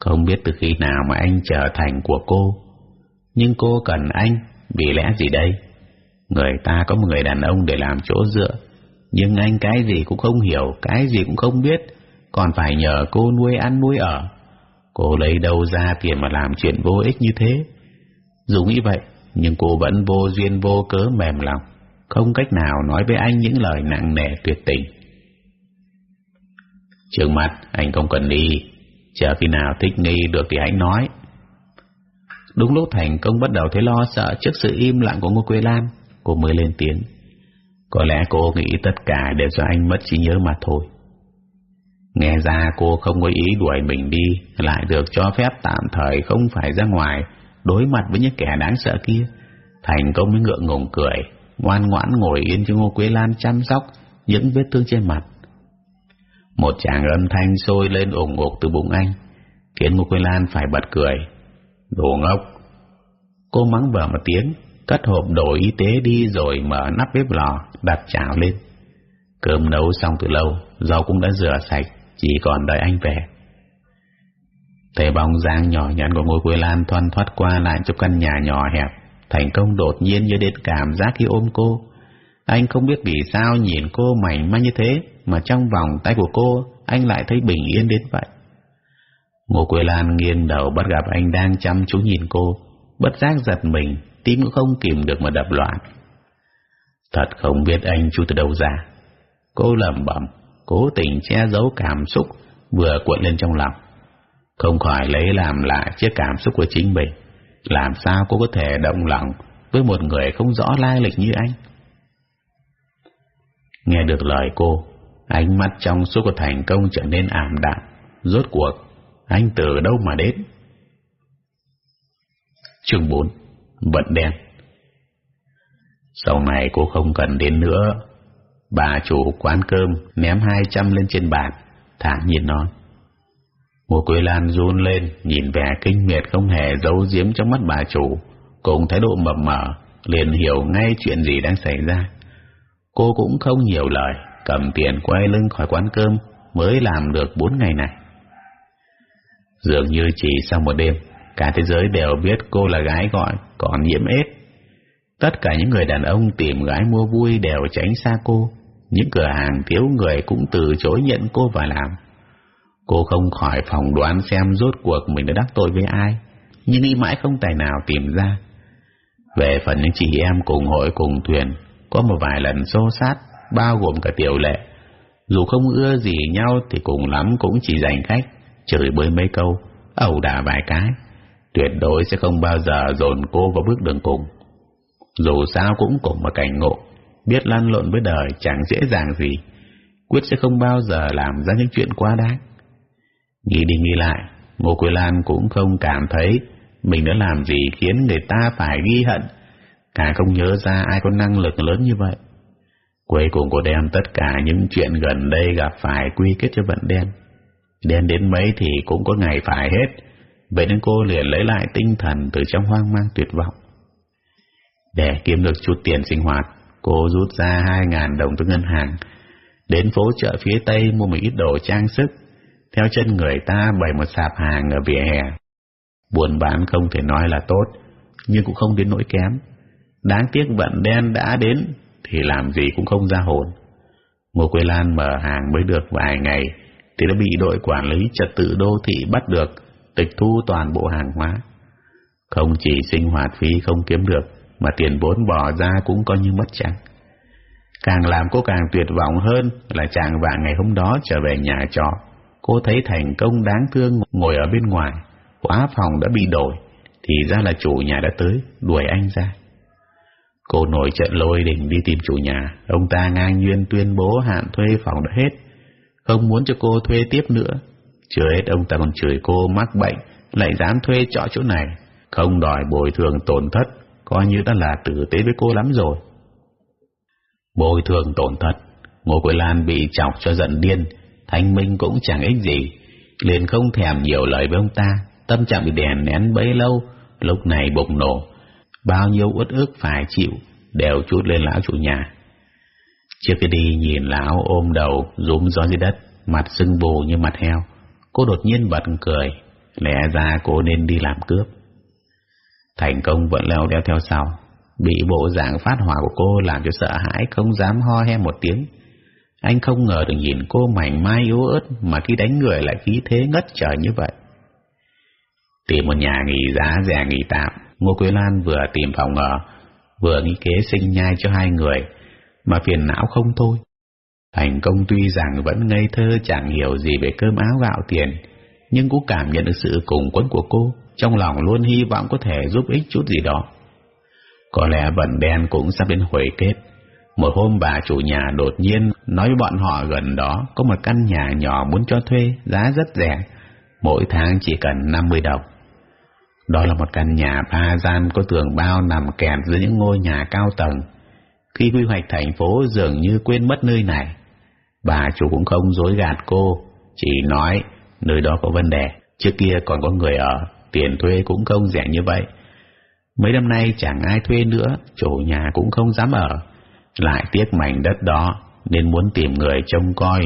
Không biết từ khi nào mà anh trở thành của cô. Nhưng cô cần anh vì lẽ gì đây? Người ta có một người đàn ông để làm chỗ dựa, nhưng anh cái gì cũng không hiểu, cái gì cũng không biết, còn phải nhờ cô nuôi ăn nuôi ở. Cô lấy đâu ra tiền mà làm chuyện vô ích như thế? Dù nghĩ vậy, nhưng cô vẫn vô duyên vô cớ mềm lòng, không cách nào nói với anh những lời nặng nề tuyệt tình. Trường mặt, anh không cần đi, chờ khi nào thích nghi được thì hãy nói. Đúng lúc thành công bắt đầu thấy lo sợ trước sự im lặng của Ngô Quế Lan, cô mới lên tiếng. Có lẽ cô nghĩ tất cả đều do anh mất trí nhớ mà thôi. Nghe ra cô không có ý đuổi mình đi, lại được cho phép tạm thời không phải ra ngoài, đối mặt với những kẻ đáng sợ kia. Thành công mới ngượng ngùng cười, ngoan ngoãn ngồi yên cho Ngô Quế Lan chăm sóc những vết thương trên mặt. Một chàng âm thanh sôi lên ủng ục từ bụng anh, khiến Ngô Quế Lan phải bật cười. Đồ ngốc! Cô mắng vợ một tiếng, cất hộp đồ y tế đi rồi mở nắp bếp lò, đặt chảo lên. Cơm nấu xong từ lâu, rau cũng đã rửa sạch, chỉ còn đợi anh về. Thấy bóng dáng nhỏ nhắn của ngôi quê lan thoăn thoát qua lại trong căn nhà nhỏ hẹp, thành công đột nhiên như đến cảm giác khi ôm cô. Anh không biết vì sao nhìn cô mảnh mai như thế, mà trong vòng tay của cô, anh lại thấy bình yên đến vậy. Ngô Quế Lan nghiêng đầu bắt gặp anh đang chăm chú nhìn cô, bất giác giật mình, tim cũng không kìm được mà đập loạn. Thật không biết anh chú từ đâu ra. Cô lẩm bẩm, cố tình che giấu cảm xúc vừa cuộn lên trong lòng. Không khỏi lấy làm lạ chiếc cảm xúc của chính mình. Làm sao cô có thể động lòng với một người không rõ lai lịch như anh? Nghe được lời cô, ánh mắt trong suốt của thành công trở nên ảm đạm. Rốt cuộc, anh từ đâu mà đến? Chương 4 Vận đen. Sau này cô không cần đến nữa. Bà chủ quán cơm ném hai trăm lên trên bàn, Thản nhìn nói. Mùa Quế Lan run lên, Nhìn vẻ kinh miệt không hề giấu giếm trong mắt bà chủ. Cùng thái độ mập mờ, Liền hiểu ngay chuyện gì đang xảy ra. Cô cũng không nhiều lời, Cầm tiền quay lưng khỏi quán cơm Mới làm được bốn ngày này. Dường như chỉ sau một đêm Cả thế giới đều biết cô là gái gọi Còn nhiễm ết Tất cả những người đàn ông tìm gái mua vui Đều tránh xa cô. Những cửa hàng thiếu người cũng từ chối nhận cô vào làm. Cô không khỏi phòng đoán xem rốt cuộc Mình đã đắc tội với ai Nhưng nghĩ mãi không tài nào tìm ra. Về phần những chị em cùng hội cùng thuyền, có một vài lần xô sát, bao gồm cả tiểu lệ. Dù không ưa gì nhau thì cùng lắm cũng chỉ giành khách, chửi bới mấy câu, ẩu đả vài cái. Tuyệt đối sẽ không bao giờ dồn cô vào bước đường cùng. Dù sao cũng cùng một cảnh ngộ, biết lăn lộn với đời chẳng dễ dàng gì, quyết sẽ không bao giờ làm ra những chuyện quá đáng. Nghĩ đi nghĩ lại, Ngô Quế Lan cũng không cảm thấy mình đã làm gì khiến người ta phải ghi hận, càng không nhớ ra ai có năng lực lớn như vậy. Cuối cùng cô đem tất cả những chuyện gần đây gặp phải quy kết cho vận đen. Đen đến mấy thì cũng có ngày phải hết, vậy nên cô liền lấy lại tinh thần từ trong hoang mang tuyệt vọng. Để kiếm được chút tiền sinh hoạt, cô rút ra hai ngàn đồng từ ngân hàng, đến phố chợ phía Tây mua một ít đồ trang sức, theo chân người ta bày một sạp hàng ở vỉa hè. Buồn bán không thể nói là tốt, nhưng cũng không đến nỗi kém. Đáng tiếc vận đen đã đến, thì làm gì cũng không ra hồn. Ngô Quế Lan mở hàng mới được vài ngày, thì đã bị đội quản lý trật tự đô thị bắt được, tịch thu toàn bộ hàng hóa. Không chỉ sinh hoạt phí không kiếm được, mà tiền vốn bỏ ra cũng coi như mất trắng. Càng làm cô càng tuyệt vọng hơn là chàng vạn ngày hôm đó trở về nhà trọ. Cô thấy thành công đáng thương ngồi ở bên ngoài, khóa phòng đã bị đổi, thì ra là chủ nhà đã tới, đuổi anh ra. Cô nổi trận lôi đình đi tìm chủ nhà, ông ta ngang nhiên tuyên bố hạn thuê phòng đã hết, không muốn cho cô thuê tiếp nữa. Chưa hết ông ta còn chửi cô mắc bệnh, lại dám thuê trọ chỗ này, không đòi bồi thường tổn thất, coi như đã là tử tế với cô lắm rồi. Bồi thường tổn thất, Ngô Quế Lan bị chọc cho giận điên, Thanh Minh cũng chẳng ích gì, liền không thèm nhiều lời với ông ta, tâm trạng bị đèn nén bấy lâu, lúc này bùng nổ, bao nhiêu uất ức phải chịu đều chút lên lão chủ nhà. Trước khi đi nhìn lão ôm đầu rúm gió dưới đất, mặt sưng bù như mặt heo, cô đột nhiên bật cười, lẽ ra cô nên đi làm cướp. Thành công vẫn leo đeo theo sau, bị bộ dạng phát hỏa của cô làm cho sợ hãi không dám ho he một tiếng. Anh không ngờ được nhìn cô mảnh mai yếu ớt mà khi đánh người lại khí thế ngất trời như vậy. Tìm một nhà nghỉ giá rẻ nghỉ tạm, Ngô Quế Lan vừa tìm phòng ở, vừa nghĩ kế sinh nhai cho hai người, mà phiền não không thôi. Thành công tuy rằng vẫn ngây thơ chẳng hiểu gì về cơm áo gạo tiền, nhưng cũng cảm nhận được sự cùng quấn của cô, trong lòng luôn hy vọng có thể giúp ích chút gì đó. Có lẽ vận đen cũng sắp đến hồi kết. Một hôm bà chủ nhà đột nhiên nói với bọn họ gần đó có một căn nhà nhỏ muốn cho thuê, giá rất rẻ, mỗi tháng chỉ cần 50 đồng. Đó là một căn nhà ba gian có tường bao nằm kẹt giữa những ngôi nhà cao tầng. Khi quy hoạch thành phố dường như quên mất nơi này. Bà chủ cũng không dối gạt cô, chỉ nói nơi đó có vấn đề, trước kia còn có người ở, tiền thuê cũng không rẻ như vậy. Mấy năm nay chẳng ai thuê nữa, chủ nhà cũng không dám ở. Lại tiếc mảnh đất đó nên muốn tìm người trông coi.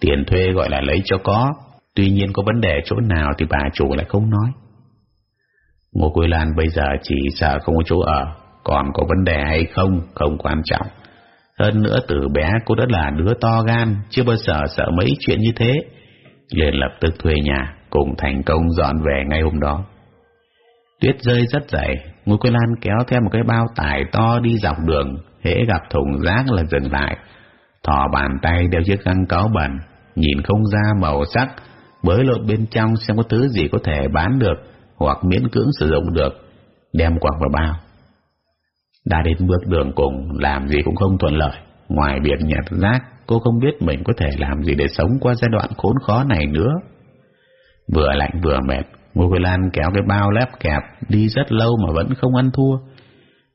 Tiền thuê gọi là lấy cho có, tuy nhiên có vấn đề chỗ nào thì bà chủ lại không nói. Ngô Quế Lan bây giờ chỉ sợ không có chỗ ở, còn có vấn đề hay không không quan trọng. Hơn nữa từ bé cô đã là đứa to gan, chưa bao giờ sợ mấy chuyện như thế. liền lập tức thuê nhà, cùng thành công dọn về ngay hôm đó. Tuyết rơi rất dày, Ngô Quế Lan kéo theo một cái bao tải to đi dọc đường, hễ gặp thùng rác là dừng lại. Thò bàn tay đeo chiếc găng cáo bẩn, nhìn không ra màu sắc, bới lộn bên trong xem có thứ gì có thể bán được hoặc miễn cưỡng sử dụng được, đem quăng vào bao. Đã đến bước đường cùng, làm gì cũng không thuận lợi. Ngoài việc nhặt rác, cô không biết mình có thể làm gì để sống qua giai đoạn khốn khó này nữa. Vừa lạnh vừa mệt, Ngô Quỳ Lan kéo cái bao lép kẹp đi rất lâu mà vẫn không ăn thua.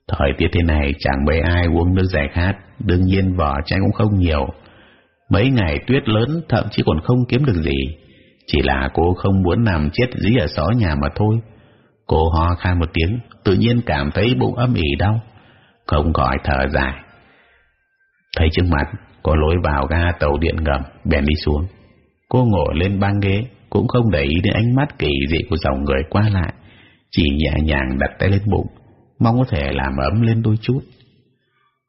Thời tiết thế này chẳng mấy ai uống nước giải khát, đương nhiên vỏ chai cũng không nhiều. Mấy ngày tuyết lớn thậm chí còn không kiếm được gì. Chỉ là cô không muốn nằm chết dí ở xó nhà mà thôi. Cô ho khan một tiếng, tự nhiên cảm thấy bụng âm ỉ đau, không khỏi thở dài. Thấy trước mặt có lối vào ga tàu điện ngầm, bèn đi xuống. Cô ngồi lên băng ghế, cũng không để ý đến ánh mắt kỳ dị của dòng người qua lại, chỉ nhẹ nhàng đặt tay lên bụng, mong có thể làm ấm lên đôi chút.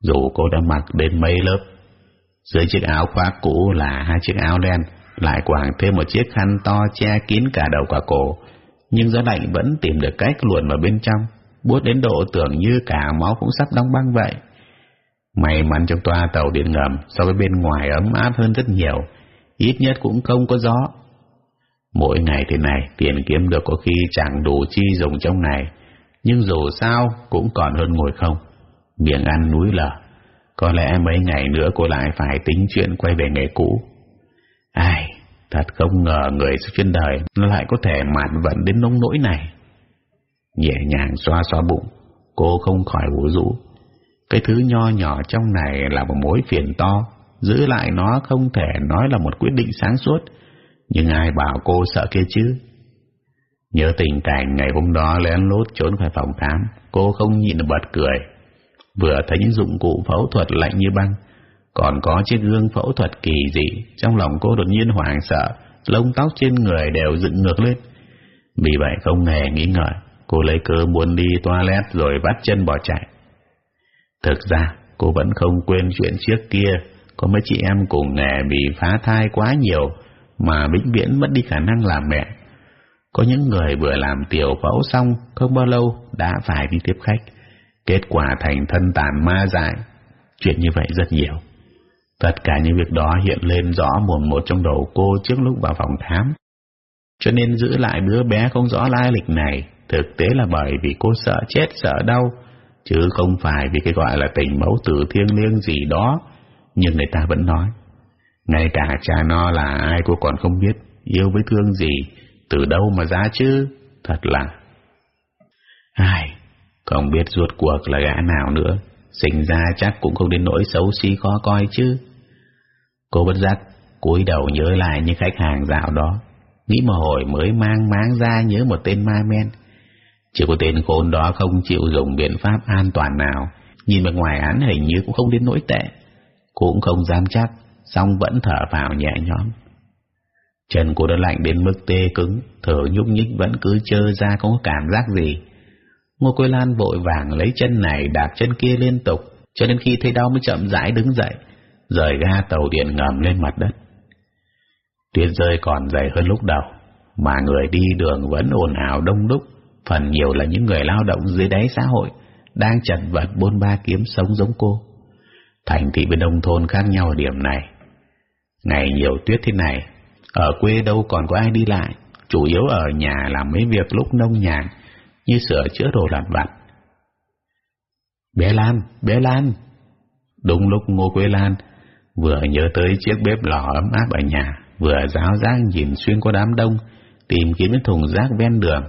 Dù cô đã mặc đến mấy lớp, dưới chiếc áo khoác cũ là hai chiếc áo len, lại quàng thêm một chiếc khăn to che kín cả đầu cả cổ, nhưng gió lạnh vẫn tìm được cách luồn vào bên trong, buốt đến độ tưởng như cả máu cũng sắp đóng băng vậy. May mắn trong toa tàu điện ngầm so với bên ngoài ấm áp hơn rất nhiều, ít nhất cũng không có gió. Mỗi ngày thế này tiền kiếm được có khi chẳng đủ chi dùng trong ngày, nhưng dù sao cũng còn hơn ngồi không, miệng ăn núi lở. Có lẽ mấy ngày nữa cô lại phải tính chuyện quay về nghề cũ. Ai, thật không ngờ người trên đời nó lại có thể mạn vận đến nông nỗi này. Nhẹ nhàng xoa xoa bụng, cô không khỏi ủ rũ. Cái thứ nho nhỏ trong này là một mối phiền to, giữ lại nó không thể nói là một quyết định sáng suốt, nhưng ai bảo cô sợ kia chứ? Nhớ tình cảnh ngày hôm đó lén lút trốn khỏi phòng khám, cô không nhịn được bật cười. Vừa thấy những dụng cụ phẫu thuật lạnh như băng, còn có chiếc gương phẫu thuật kỳ dị, trong lòng cô đột nhiên hoảng sợ, lông tóc trên người đều dựng ngược lên. Vì vậy không hề nghĩ ngợi, cô lấy cớ muốn đi toilet rồi bắt chân bỏ chạy. Thực ra, cô vẫn không quên chuyện trước kia, có mấy chị em cùng nghề bị phá thai quá nhiều, mà vĩnh viễn mất đi khả năng làm mẹ. Có những người vừa làm tiểu phẫu xong không bao lâu đã phải đi tiếp khách, kết quả thành thân tàn ma dại. Chuyện như vậy rất nhiều. Tất cả những việc đó hiện lên rõ mồn một trong đầu cô trước lúc vào phòng khám. Cho nên giữ lại đứa bé không rõ lai lịch này, thực tế là bởi vì cô sợ chết sợ đau, chứ không phải vì cái gọi là tình mẫu tử thiêng liêng gì đó. Nhưng người ta vẫn nói, ngay cả cha nó là ai cô còn không biết, yêu với thương gì, từ đâu mà ra chứ, thật là... Ai, không biết ruột cuộc là gã nào nữa, sinh ra chắc cũng không đến nỗi xấu xí khó coi chứ. Cô bất giác cúi đầu nhớ lại những khách hàng dạo đó, nghĩ mà hồi mới mang máng ra nhớ một tên ma men. Chỉ có tên khốn đó không chịu dùng biện pháp an toàn nào, nhìn bên ngoài án hình như cũng không đến nỗi tệ, cũng không dám chắc xong vẫn thở vào nhẹ nhõm. Chân cô đã lạnh đến mức tê cứng, thở nhúc nhích vẫn cứ chơ ra không có cảm giác gì. Ngô Quế Lan vội vàng lấy chân này đạp chân kia liên tục, cho đến khi thấy đau mới chậm rãi đứng dậy, rời ga tàu điện ngầm lên mặt đất. Tuyết rơi còn dày hơn lúc đầu, mà người đi đường vẫn ồn ào đông đúc, phần nhiều là những người lao động dưới đáy xã hội, đang chật vật bôn ba kiếm sống giống cô. Thành thị bên nông thôn khác nhau ở điểm này. Ngày nhiều tuyết thế này, ở quê đâu còn có ai đi lại, chủ yếu ở nhà làm mấy việc lúc nông nhàn, như sửa chữa đồ lặt vặt. Bé Lan, bé Lan! Đúng lúc Ngô Quế Lan vừa nhớ tới chiếc bếp lò ấm áp ở nhà, vừa giáo giác nhìn xuyên qua đám đông, tìm kiếm cái thùng rác ven đường.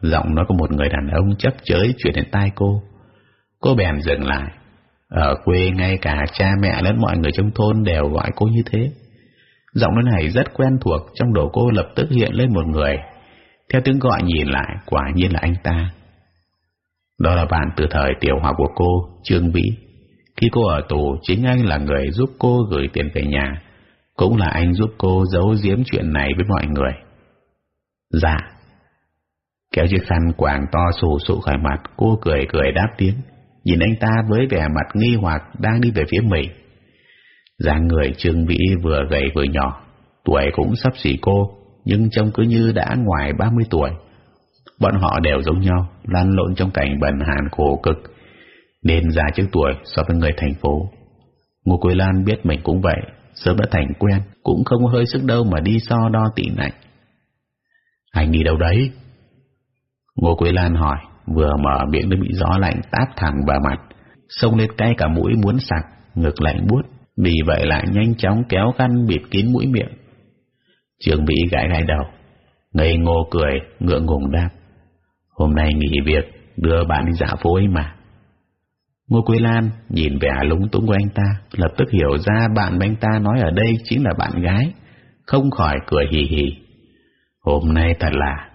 Giọng nói của một người đàn ông chấp chới chuyển đến tai cô. Cô bèn dừng lại. Ở quê ngay cả cha mẹ lẫn mọi người trong thôn đều gọi cô như thế. Giọng nói này rất quen thuộc, trong đầu cô lập tức hiện lên một người. Theo tiếng gọi nhìn lại, quả nhiên là anh ta. Đó là bạn từ thời tiểu học của cô, Trương Vĩ. Khi cô ở tù, chính anh là người giúp cô gửi tiền về nhà. Cũng là anh giúp cô giấu giếm chuyện này với mọi người. Dạ. Kéo chiếc khăn quàng to xù sụ khỏi mặt, cô cười cười đáp tiếng. Nhìn anh ta với vẻ mặt nghi hoặc đang đi về phía mình dáng người Trương Vĩ vừa gầy vừa nhỏ, tuổi cũng sắp xỉ cô, nhưng trông cứ như đã ngoài 30 tuổi. Bọn họ đều giống nhau, lăn lộn trong cảnh bần hàn khổ cực, nên già trước tuổi so với người thành phố. Ngô Quế Lan biết mình cũng vậy, sớm đã thành quen, cũng không hơi sức đâu mà đi so đo tị nạnh. Anh đi đâu đấy? Ngô Quế Lan hỏi, vừa mở miệng đã bị gió lạnh táp thẳng vào mặt, sông lên cay cả mũi muốn sặc, ngực lạnh buốt vì vậy lại nhanh chóng kéo khăn bịt kín mũi miệng. Trường Mỹ gãi gãi đầu, ngây ngô cười, ngượng ngùng đáp. Hôm nay nghỉ việc, đưa bạn đi dạo phố ấy mà. Ngô Quế Lan nhìn vẻ lúng túng của anh ta, lập tức hiểu ra bạn anh ta nói ở đây chính là bạn gái, không khỏi cười hì hì. Hôm nay thật là,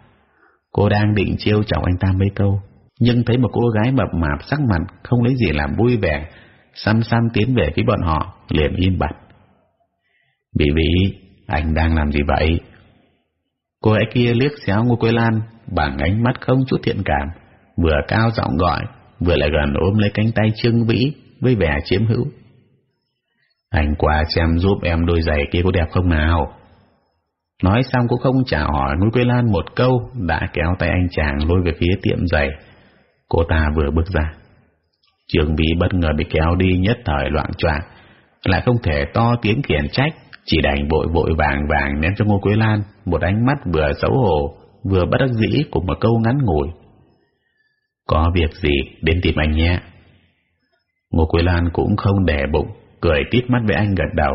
cô đang định chiêu chọc anh ta mấy câu, nhưng thấy một cô gái mập mạp sắc mặt không lấy gì làm vui vẻ, xăm xăm tiến về phía bọn họ, liền im bặt. Bị bị, anh đang làm gì vậy? Cô ấy kia liếc xéo Ngô Quế Lan bằng ánh mắt không chút thiện cảm, vừa cao giọng gọi, vừa lại gần ôm lấy cánh tay Trương Vĩ với vẻ chiếm hữu. Anh qua xem giúp em đôi giày kia có đẹp không nào? Nói xong cũng không trả hỏi Ngô Quế Lan một câu, đã kéo tay anh chàng lôi về phía tiệm giày. Cô ta vừa bước ra. Trường Bí bất ngờ bị kéo đi nhất thời loạn choạng, lại không thể to tiếng khiển trách, chỉ đành vội vội vàng vàng ném cho Ngô Quế Lan một ánh mắt vừa xấu hổ, vừa bất đắc dĩ của một câu ngắn ngủi. Có việc gì đến tìm anh nhé. Ngô Quế Lan cũng không để bụng, cười tít mắt với anh gật đầu.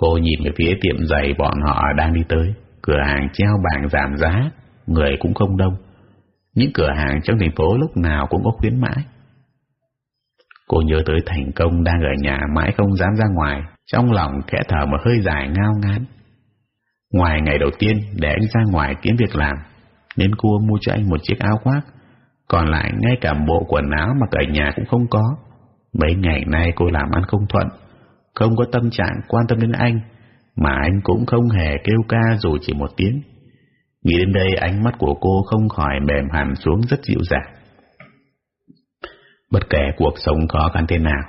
Cô nhìn về phía tiệm giày bọn họ đang đi tới, cửa hàng treo bảng giảm giá, người cũng không đông. Những cửa hàng trong thành phố lúc nào cũng có khuyến mãi. Cô nhớ tới thành công đang ở nhà mãi không dám ra ngoài, trong lòng khẽ thở một hơi dài ngao ngán. Ngoài ngày đầu tiên để anh ra ngoài kiếm việc làm, nên cô mua cho anh một chiếc áo khoác, còn lại ngay cả bộ quần áo mà ở nhà cũng không có. Mấy ngày nay cô làm ăn không thuận, không có tâm trạng quan tâm đến anh, mà anh cũng không hề kêu ca dù chỉ một tiếng. Nghĩ đến đây ánh mắt của cô không khỏi mềm hẳn xuống rất dịu dàng. Bất kể cuộc sống khó khăn thế nào,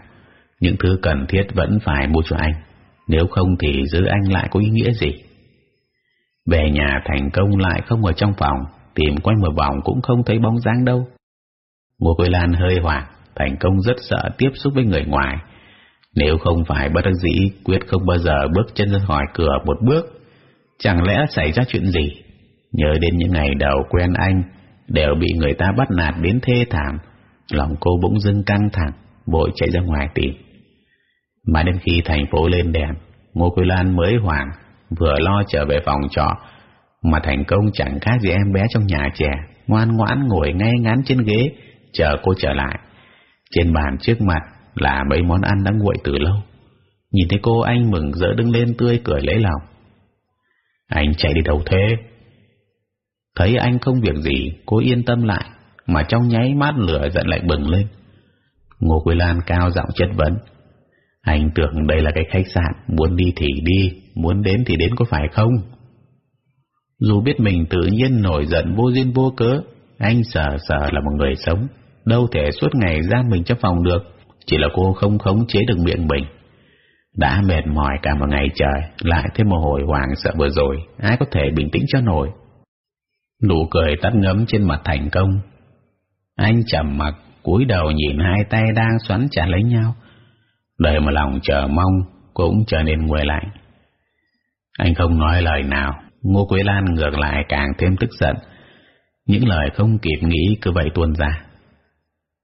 những thứ cần thiết vẫn phải mua cho anh, nếu không thì giữ anh lại có ý nghĩa gì. Về nhà thành công lại không ở trong phòng, tìm quanh một vòng cũng không thấy bóng dáng đâu. Ngô Quế Lan hơi hoảng, thành công rất sợ tiếp xúc với người ngoài. Nếu không phải bất đắc dĩ, quyết không bao giờ bước chân ra khỏi cửa một bước. Chẳng lẽ xảy ra chuyện gì? Nhớ đến những ngày đầu quen anh, đều bị người ta bắt nạt đến thê thảm, lòng cô bỗng dưng căng thẳng, vội chạy ra ngoài tìm. Mà đến khi thành phố lên đèn, Ngô Quỳ Lan mới hoảng, vừa lo trở về phòng trọ, mà thành công chẳng khác gì em bé trong nhà trẻ, ngoan ngoãn ngồi ngay ngắn trên ghế, chờ cô trở lại. Trên bàn trước mặt là mấy món ăn đã nguội từ lâu. Nhìn thấy cô anh mừng rỡ đứng lên tươi cười lấy lòng. Anh chạy đi đâu thế? Thấy anh không việc gì, cô yên tâm lại, mà trong nháy mắt lửa giận lại bừng lên. Ngô Quế Lan cao giọng chất vấn. Anh tưởng đây là cái khách sạn, muốn đi thì đi, muốn đến thì đến có phải không? Dù biết mình tự nhiên nổi giận vô duyên vô cớ, anh sợ sợ là một người sống, đâu thể suốt ngày giam mình trong phòng được, chỉ là cô không khống chế được miệng mình. Đã mệt mỏi cả một ngày trời, lại thêm một hồi hoảng sợ vừa rồi, ai có thể bình tĩnh cho nổi. Nụ cười tắt ngấm trên mặt thành công. Anh chậm mặc, cúi đầu nhìn hai tay đang xoắn chặt lấy nhau, đời mà lòng chờ mong cũng trở nên nguội lạnh. Anh không nói lời nào, Ngô Quế Lan ngược lại càng thêm tức giận. Những lời không kịp nghĩ cứ vậy tuôn ra.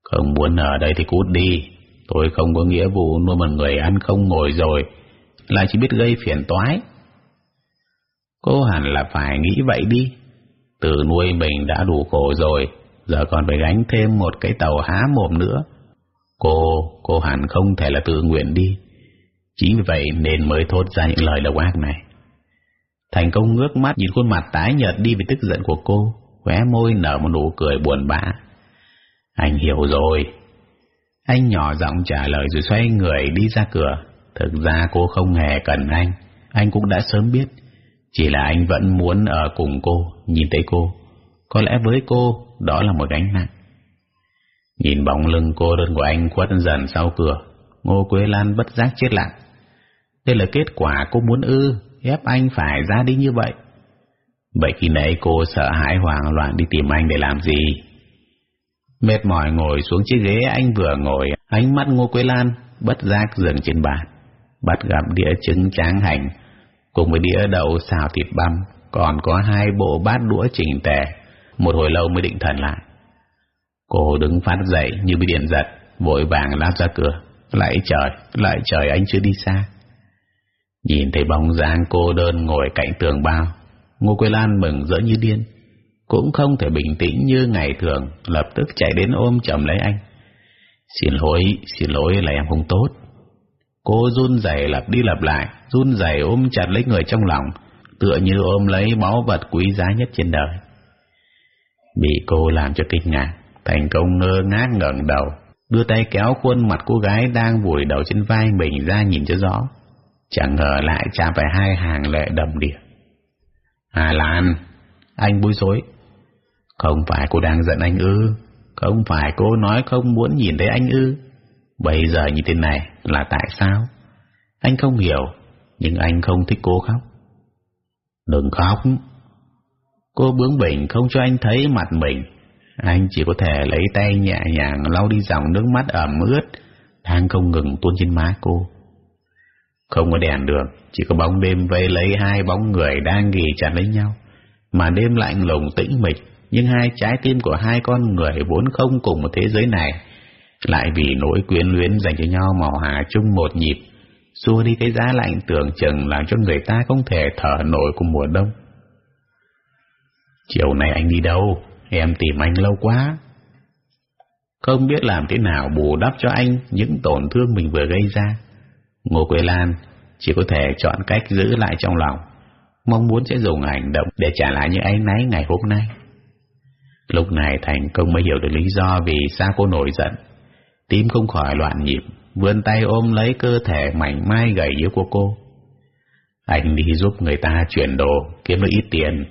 Không muốn ở đây thì cút đi. Tôi không có nghĩa vụ nuôi một người ăn không ngồi rồi, lại chỉ biết gây phiền toái. Cô hẳn là phải nghĩ vậy đi. Từ nuôi mình đã đủ khổ rồi, giờ còn phải gánh thêm một cái tàu há mồm nữa. Cô, cô hẳn không thể là tự nguyện đi. Chính vì vậy nên mới thốt ra những lời độc ác này. Thành công ngước mắt nhìn khuôn mặt tái nhợt đi vì tức giận của cô, khóe môi nở một nụ cười buồn bã. Anh hiểu rồi. Anh nhỏ giọng trả lời rồi xoay người đi ra cửa. Thực ra cô không hề cần anh, anh cũng đã sớm biết. Chỉ là anh vẫn muốn ở cùng cô, nhìn thấy cô. Có lẽ với cô, đó là một gánh nặng. Nhìn bóng lưng cô đơn của anh khuất dần sau cửa, Ngô Quế Lan bất giác chết lặng. Đây là kết quả cô muốn ư, ép anh phải ra đi như vậy. Vậy khi nãy cô sợ hãi hoảng loạn đi tìm anh để làm gì? Mệt mỏi ngồi xuống chiếc ghế anh vừa ngồi, ánh mắt Ngô Quế Lan bất giác dừng trên bàn. Bắt gặp đĩa trứng tráng hành, cùng với đĩa đậu xào thịt băm, còn có hai bộ bát đũa chỉnh tề. Một hồi lâu mới định thần lại. Cô đứng phát dậy như bị điện giật, vội vàng lao ra cửa. Lại trời, lại trời anh chưa đi xa. Nhìn thấy bóng dáng cô đơn ngồi cạnh tường bao, Ngô Quế Lan mừng rỡ như điên. Cũng không thể bình tĩnh như ngày thường, lập tức chạy đến ôm chầm lấy anh. Xin lỗi, xin lỗi là em không tốt. Cô run rẩy lặp đi lặp lại, run rẩy ôm chặt lấy người trong lòng, tựa như ôm lấy báu vật quý giá nhất trên đời. Bị cô làm cho kinh ngạc, thành công ngơ ngác ngẩng đầu, đưa tay kéo khuôn mặt cô gái đang vùi đầu trên vai mình ra nhìn cho rõ chẳng ngờ lại chạm phải hai hàng lệ đầm đìa. Hà Lan, anh bối rối. Không phải cô đang giận anh ư? Không phải cô nói không muốn nhìn thấy anh ư? Bây giờ như thế này là tại sao? Anh không hiểu, nhưng anh không thích cô khóc. Đừng khóc. Cô bướng bỉnh không cho anh thấy mặt mình. Anh chỉ có thể lấy tay nhẹ nhàng lau đi dòng nước mắt ẩm ướt đang không ngừng tuôn trên má cô. Không có đèn đường, chỉ có bóng đêm vây lấy hai bóng người đang ghì chặt lấy nhau. Mà đêm lạnh lùng tĩnh mịch, nhưng hai trái tim của hai con người vốn không cùng một thế giới này, lại vì nỗi quyến luyến dành cho nhau màu hà chung một nhịp, xua đi cái giá lạnh tưởng chừng làm cho người ta không thể thở nổi của mùa đông. Chiều nay anh đi đâu? Em tìm anh lâu quá. Không biết làm thế nào bù đắp cho anh những tổn thương mình vừa gây ra. Ngô Quế Lan chỉ có thể chọn cách giữ lại trong lòng, mong muốn sẽ dùng hành động để trả lại những anh náy ngày hôm nay. Lúc này Thành công mới hiểu được lý do vì sao cô nổi giận. Tim không khỏi loạn nhịp, vươn tay ôm lấy cơ thể mảnh mai gầy yếu của cô. Anh đi giúp người ta chuyển đồ, kiếm được ít tiền.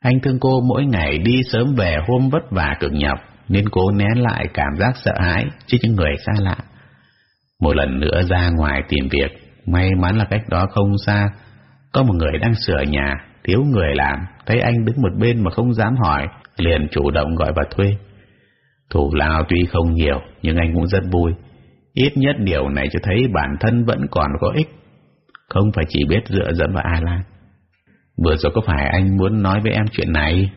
Anh thương cô mỗi ngày đi sớm về hôm vất vả cực nhọc, nên cô nén lại cảm giác sợ hãi trước những người xa lạ. Một lần nữa ra ngoài tìm việc, may mắn là cách đó không xa, có một người đang sửa nhà, thiếu người làm, thấy anh đứng một bên mà không dám hỏi, liền chủ động gọi và thuê. Thủ lao tuy không nhiều, nhưng anh cũng rất vui. Ít nhất điều này cho thấy bản thân vẫn còn có ích, không phải chỉ biết dựa dẫm vào Ai Lan. Vừa rồi có phải anh muốn nói với em chuyện này?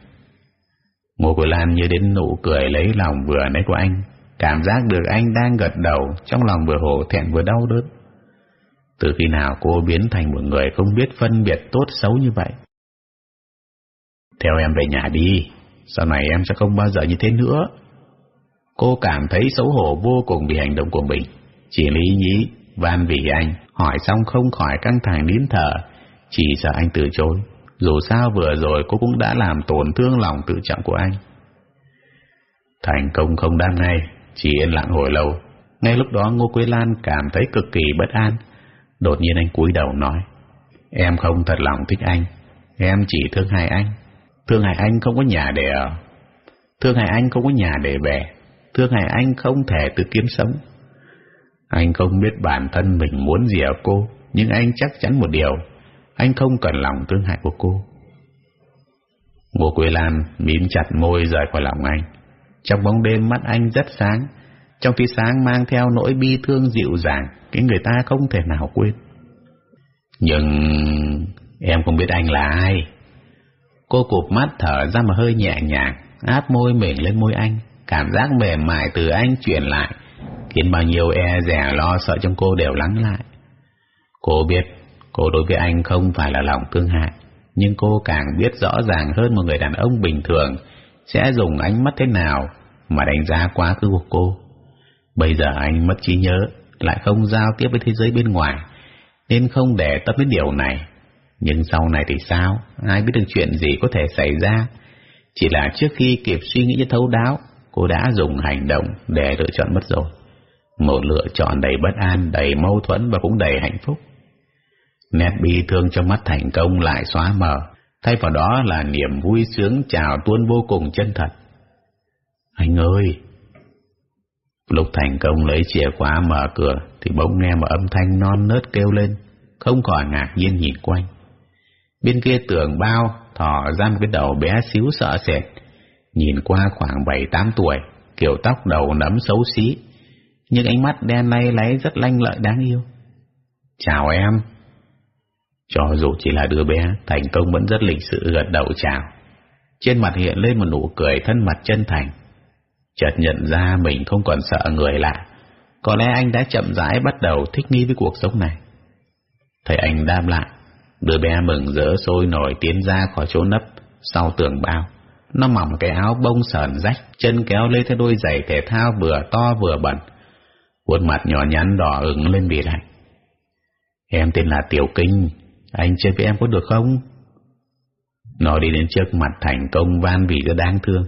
Ngô của Lan như đến nụ cười lấy lòng vừa nãy của anh, cảm giác được anh đang gật đầu, trong lòng vừa hổ thẹn vừa đau đớn. Từ khi nào cô biến thành một người không biết phân biệt tốt xấu như vậy? Theo em về nhà đi, sau này em sẽ không bao giờ như thế nữa. Cô cảm thấy xấu hổ vô cùng vì hành động của mình. Chỉ lý nhí, van vì anh, hỏi xong không khỏi căng thẳng nín thở, chỉ sợ anh từ chối. Dù sao vừa rồi cô cũng đã làm tổn thương lòng tự trọng của anh. Thành công không đam ngay, chỉ yên lặng hồi lâu. Ngay lúc đó Ngô Quế Lan cảm thấy cực kỳ bất an. Đột nhiên anh cúi đầu nói, em không thật lòng thích anh, em chỉ thương hại anh. Thương hại anh không có nhà để ở, thương hại anh không có nhà để về, thương hại anh không thể tự kiếm sống. Anh không biết bản thân mình muốn gì ở cô, nhưng anh chắc chắn một điều, anh không cần lòng thương hại của cô. Ngô Quế Lan mím chặt môi rời khỏi lòng anh. Trong bóng đêm mắt anh rất sáng, trong tia sáng mang theo nỗi bi thương dịu dàng, cái người ta không thể nào quên. Nhưng em không biết anh là ai. Cô cụp mắt thở ra mà hơi nhẹ nhàng, áp môi mình lên môi anh, cảm giác mềm mại từ anh truyền lại, khiến bao nhiêu e dè lo sợ trong cô đều lắng lại. Cô biết Cô đối với anh không phải là lòng thương hại, nhưng cô càng biết rõ ràng hơn một người đàn ông bình thường sẽ dùng ánh mắt thế nào mà đánh giá quá khứ của cô. Bây giờ anh mất trí nhớ, lại không giao tiếp với thế giới bên ngoài, nên không để tâm đến điều này. Nhưng sau này thì sao? Ai biết được chuyện gì có thể xảy ra? Chỉ là trước khi kịp suy nghĩ cho thấu đáo, cô đã dùng hành động để lựa chọn mất rồi. Một lựa chọn đầy bất an, đầy mâu thuẫn và cũng đầy hạnh phúc. Nét bi thương trong mắt thành công lại xóa mờ, thay vào đó là niềm vui sướng chào tuôn vô cùng chân thật. Anh ơi! Lúc thành công lấy chìa khóa mở cửa thì bỗng nghe một âm thanh non nớt kêu lên, không khỏi ngạc nhiên nhìn quanh. Bên kia tường bao thỏ ra một cái đầu bé xíu sợ sệt, nhìn qua khoảng bảy tám tuổi, kiểu tóc đầu nấm xấu xí, nhưng ánh mắt đen lay láy rất lanh lợi đáng yêu. Chào em! Cho dù chỉ là đứa bé, Thành công vẫn rất lịch sự gật đầu chào. Trên mặt hiện lên một nụ cười thân mặt chân thành. Chợt nhận ra mình không còn sợ người lạ. Có lẽ anh đã chậm rãi bắt đầu thích nghi với cuộc sống này. thầy anh đam lại, đứa bé mừng rỡ sôi nổi tiến ra khỏi chỗ nấp sau tường bao. Nó mỏng cái áo bông sờn rách, chân kéo lê theo đôi giày thể thao vừa to vừa bẩn. Khuôn mặt nhỏ nhắn đỏ ửng lên vì lạnh. Em tên là Tiểu Kinh, anh chơi với em có được không? Nó đi đến trước mặt thành công van vì đứa đáng thương.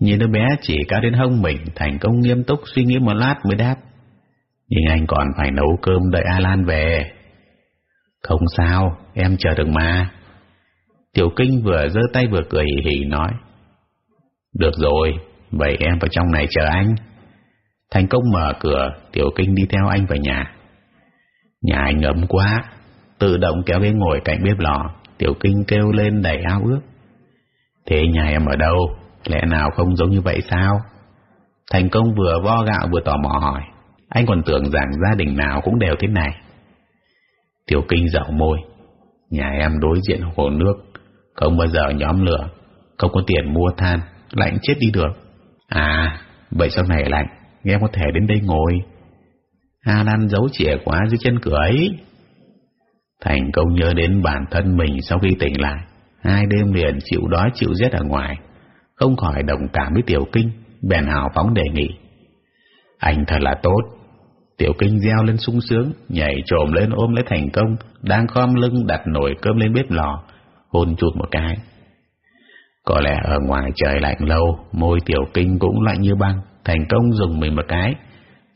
Nhìn đứa bé chỉ cao đến hông mình, thành công nghiêm túc suy nghĩ một lát mới đáp. Nhưng anh còn phải nấu cơm đợi Alan về. Không sao, em chờ được mà. Tiểu Kinh vừa giơ tay vừa cười hì hì nói. Được rồi, vậy em vào trong này chờ anh. Thành công mở cửa, Tiểu Kinh đi theo anh vào nhà. Nhà anh ấm quá, tự động kéo ghế ngồi cạnh bếp lò tiểu kinh kêu lên đầy ao ước thế nhà em ở đâu lẽ nào không giống như vậy sao? Thành công vừa vo gạo vừa tò mò hỏi, anh còn tưởng rằng gia đình nào cũng đều thế này. Tiểu kinh dạo môi, nhà em đối diện hồ nước, không bao giờ nhóm lửa, không có tiền mua than, lạnh chết đi được. À, vậy sau này lạnh, em có thể đến đây ngồi. A Lan giấu chìa khóa dưới chân cửa ấy. Thành công nhớ đến bản thân mình sau khi tỉnh lại, hai đêm liền chịu đói chịu rét ở ngoài, không khỏi đồng cảm với Tiểu Kinh, bèn hào phóng đề nghị. Anh thật là tốt. Tiểu Kinh reo lên sung sướng, nhảy trồm lên ôm lấy thành công, đang khom lưng đặt nồi cơm lên bếp lò, hôn chụt một cái. Có lẽ ở ngoài trời lạnh lâu, môi Tiểu Kinh cũng lạnh như băng, thành công dùng mình một cái,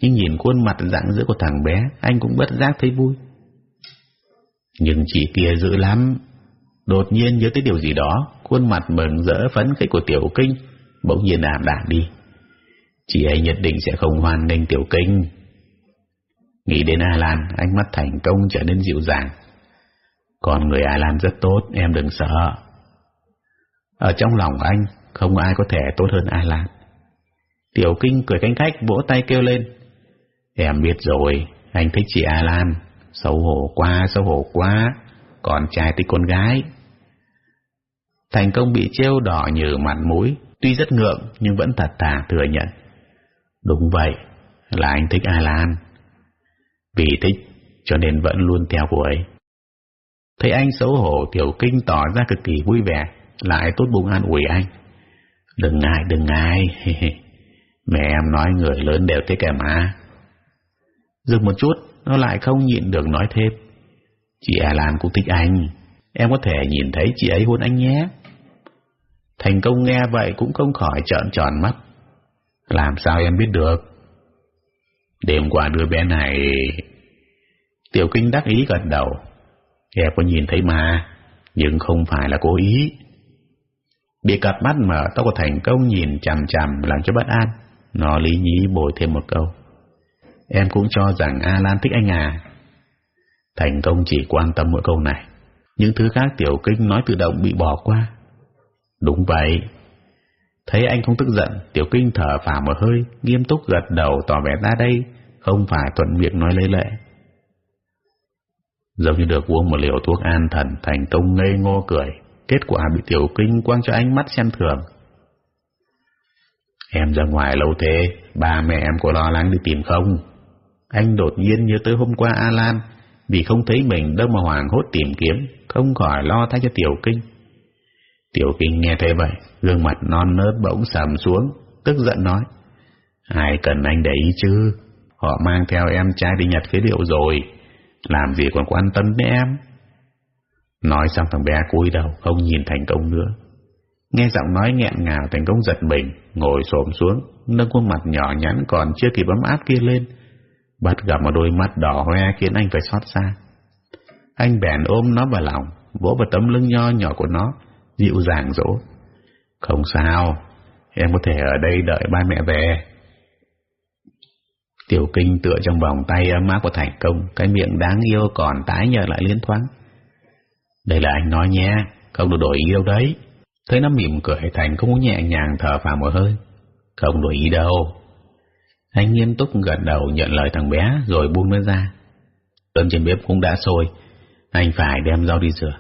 nhưng nhìn khuôn mặt rạng rỡ của thằng bé, anh cũng bất giác thấy vui. Nhưng chị kia dữ lắm, đột nhiên nhớ tới điều gì đó, khuôn mặt mừng rỡ phấn khích của Tiểu Kinh bỗng nhiên ảm đạm đi. Chị ấy nhất định sẽ không hoan nghênh Tiểu Kinh. Nghĩ đến A Lan, ánh mắt thành công trở nên dịu dàng. Còn người A Lan rất tốt, em đừng sợ. Ở trong lòng anh, không ai có thể tốt hơn A Lan. Tiểu Kinh cười canh khách vỗ tay kêu lên. Em biết rồi, anh thích chị A Lan. Xấu hổ quá, xấu hổ quá. Còn trai thích con gái. Thành công bị trêu đỏ như mặt mũi, tuy rất ngượng nhưng vẫn thật thà thừa nhận. Đúng vậy, là anh thích A Lan. Vì thích cho nên vẫn luôn theo cô ấy. Thấy anh xấu hổ, Tiểu Kinh tỏ ra cực kỳ vui vẻ, lại tốt bụng an ủi anh. Đừng ngại, đừng ngại. *laughs* Mẹ em nói người lớn đều thế cả mà. Dừng một chút, nó lại không nhịn được nói thêm. Chị à làm cũng thích anh. Em có thể nhìn thấy chị ấy hôn anh nhé. Thành công nghe vậy cũng không khỏi trợn tròn mắt. Làm sao em biết được? Đêm qua đứa bé này... Tiểu kinh đắc ý gật đầu. Em có nhìn thấy mà, nhưng không phải là cố ý. Bị cặp mắt mở tao có thành công nhìn chằm chằm làm cho bất an. Nó lý nhí bồi thêm một câu. Em cũng cho rằng Alan thích anh à. Thành công chỉ quan tâm mỗi câu này. Những thứ khác tiểu kinh nói tự động bị bỏ qua. Đúng vậy. Thấy anh không tức giận, tiểu kinh thở phào một hơi, nghiêm túc gật đầu tỏ vẻ ra đây, không phải thuận miệng nói lấy lệ. Giống như được uống một liều thuốc an thần, thành công ngây ngô cười, kết quả bị tiểu kinh quăng cho ánh mắt xem thường. Em ra ngoài lâu thế, ba mẹ em có lo lắng đi tìm không? Anh đột nhiên nhớ tới hôm qua A Lan, vì không thấy mình đâu mà hoàng hốt tìm kiếm, không khỏi lo thay cho tiểu kinh. Tiểu kinh nghe thế vậy, gương mặt non nớt bỗng sầm xuống, tức giận nói. Ai cần anh để ý chứ, họ mang theo em trai đi nhặt phế liệu rồi, làm gì còn quan tâm đến em. Nói xong thằng bé cúi đầu, không nhìn thành công nữa. Nghe giọng nói nghẹn ngào thành công giật mình, ngồi xổm xuống, nâng khuôn mặt nhỏ nhắn còn chưa kịp bấm áp kia lên. Bắt gặp một đôi mắt đỏ hoe khiến anh phải xót xa. Anh bèn ôm nó vào lòng, vỗ vào tấm lưng nho nhỏ của nó, dịu dàng dỗ. Không sao, em có thể ở đây đợi ba mẹ về. Tiểu kinh tựa trong vòng tay ấm áp của thành công, cái miệng đáng yêu còn tái nhợt lại liên thoáng. Đây là anh nói nhé, không được đổi ý đâu đấy. Thấy nó mỉm cười thành cũng nhẹ nhàng thở phào một hơi. Không đổi ý đâu. Anh nghiêm túc gật đầu nhận lời thằng bé rồi buông nó ra. Cơm trên bếp cũng đã sôi, anh phải đem rau đi rửa.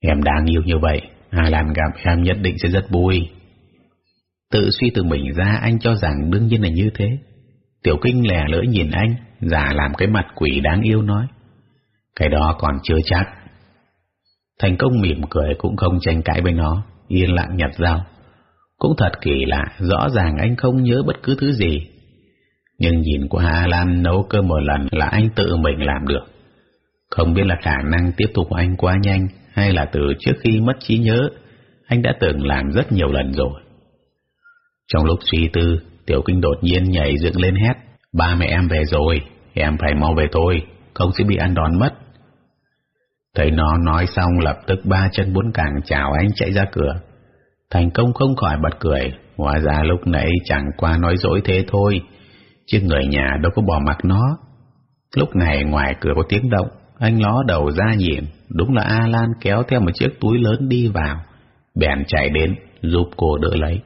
Em đáng yêu như vậy, Hà Lan gặp em nhất định sẽ rất vui. Tự suy từ mình ra anh cho rằng đương nhiên là như thế. Tiểu kinh lẻ lưỡi nhìn anh, giả làm cái mặt quỷ đáng yêu nói. Cái đó còn chưa chắc. Thành công mỉm cười cũng không tranh cãi với nó, yên lặng nhặt dao. Cũng thật kỳ lạ, rõ ràng anh không nhớ bất cứ thứ gì. Nhưng nhìn qua Hà Lan nấu cơm một lần là anh tự mình làm được. Không biết là khả năng tiếp tục của anh quá nhanh hay là từ trước khi mất trí nhớ, anh đã từng làm rất nhiều lần rồi. Trong lúc suy tư, Tiểu Kinh đột nhiên nhảy dựng lên hét, ba mẹ em về rồi, em phải mau về thôi, không sẽ bị ăn đòn mất. Thấy nó nói xong lập tức ba chân bốn càng chào anh chạy ra cửa. Thành công không khỏi bật cười, hóa ra lúc nãy chẳng qua nói dối thế thôi, chứ người nhà đâu có bỏ mặc nó. Lúc này ngoài cửa có tiếng động, anh ló đầu ra nhìn, đúng là A Lan kéo theo một chiếc túi lớn đi vào, bèn chạy đến, giúp cô đỡ lấy.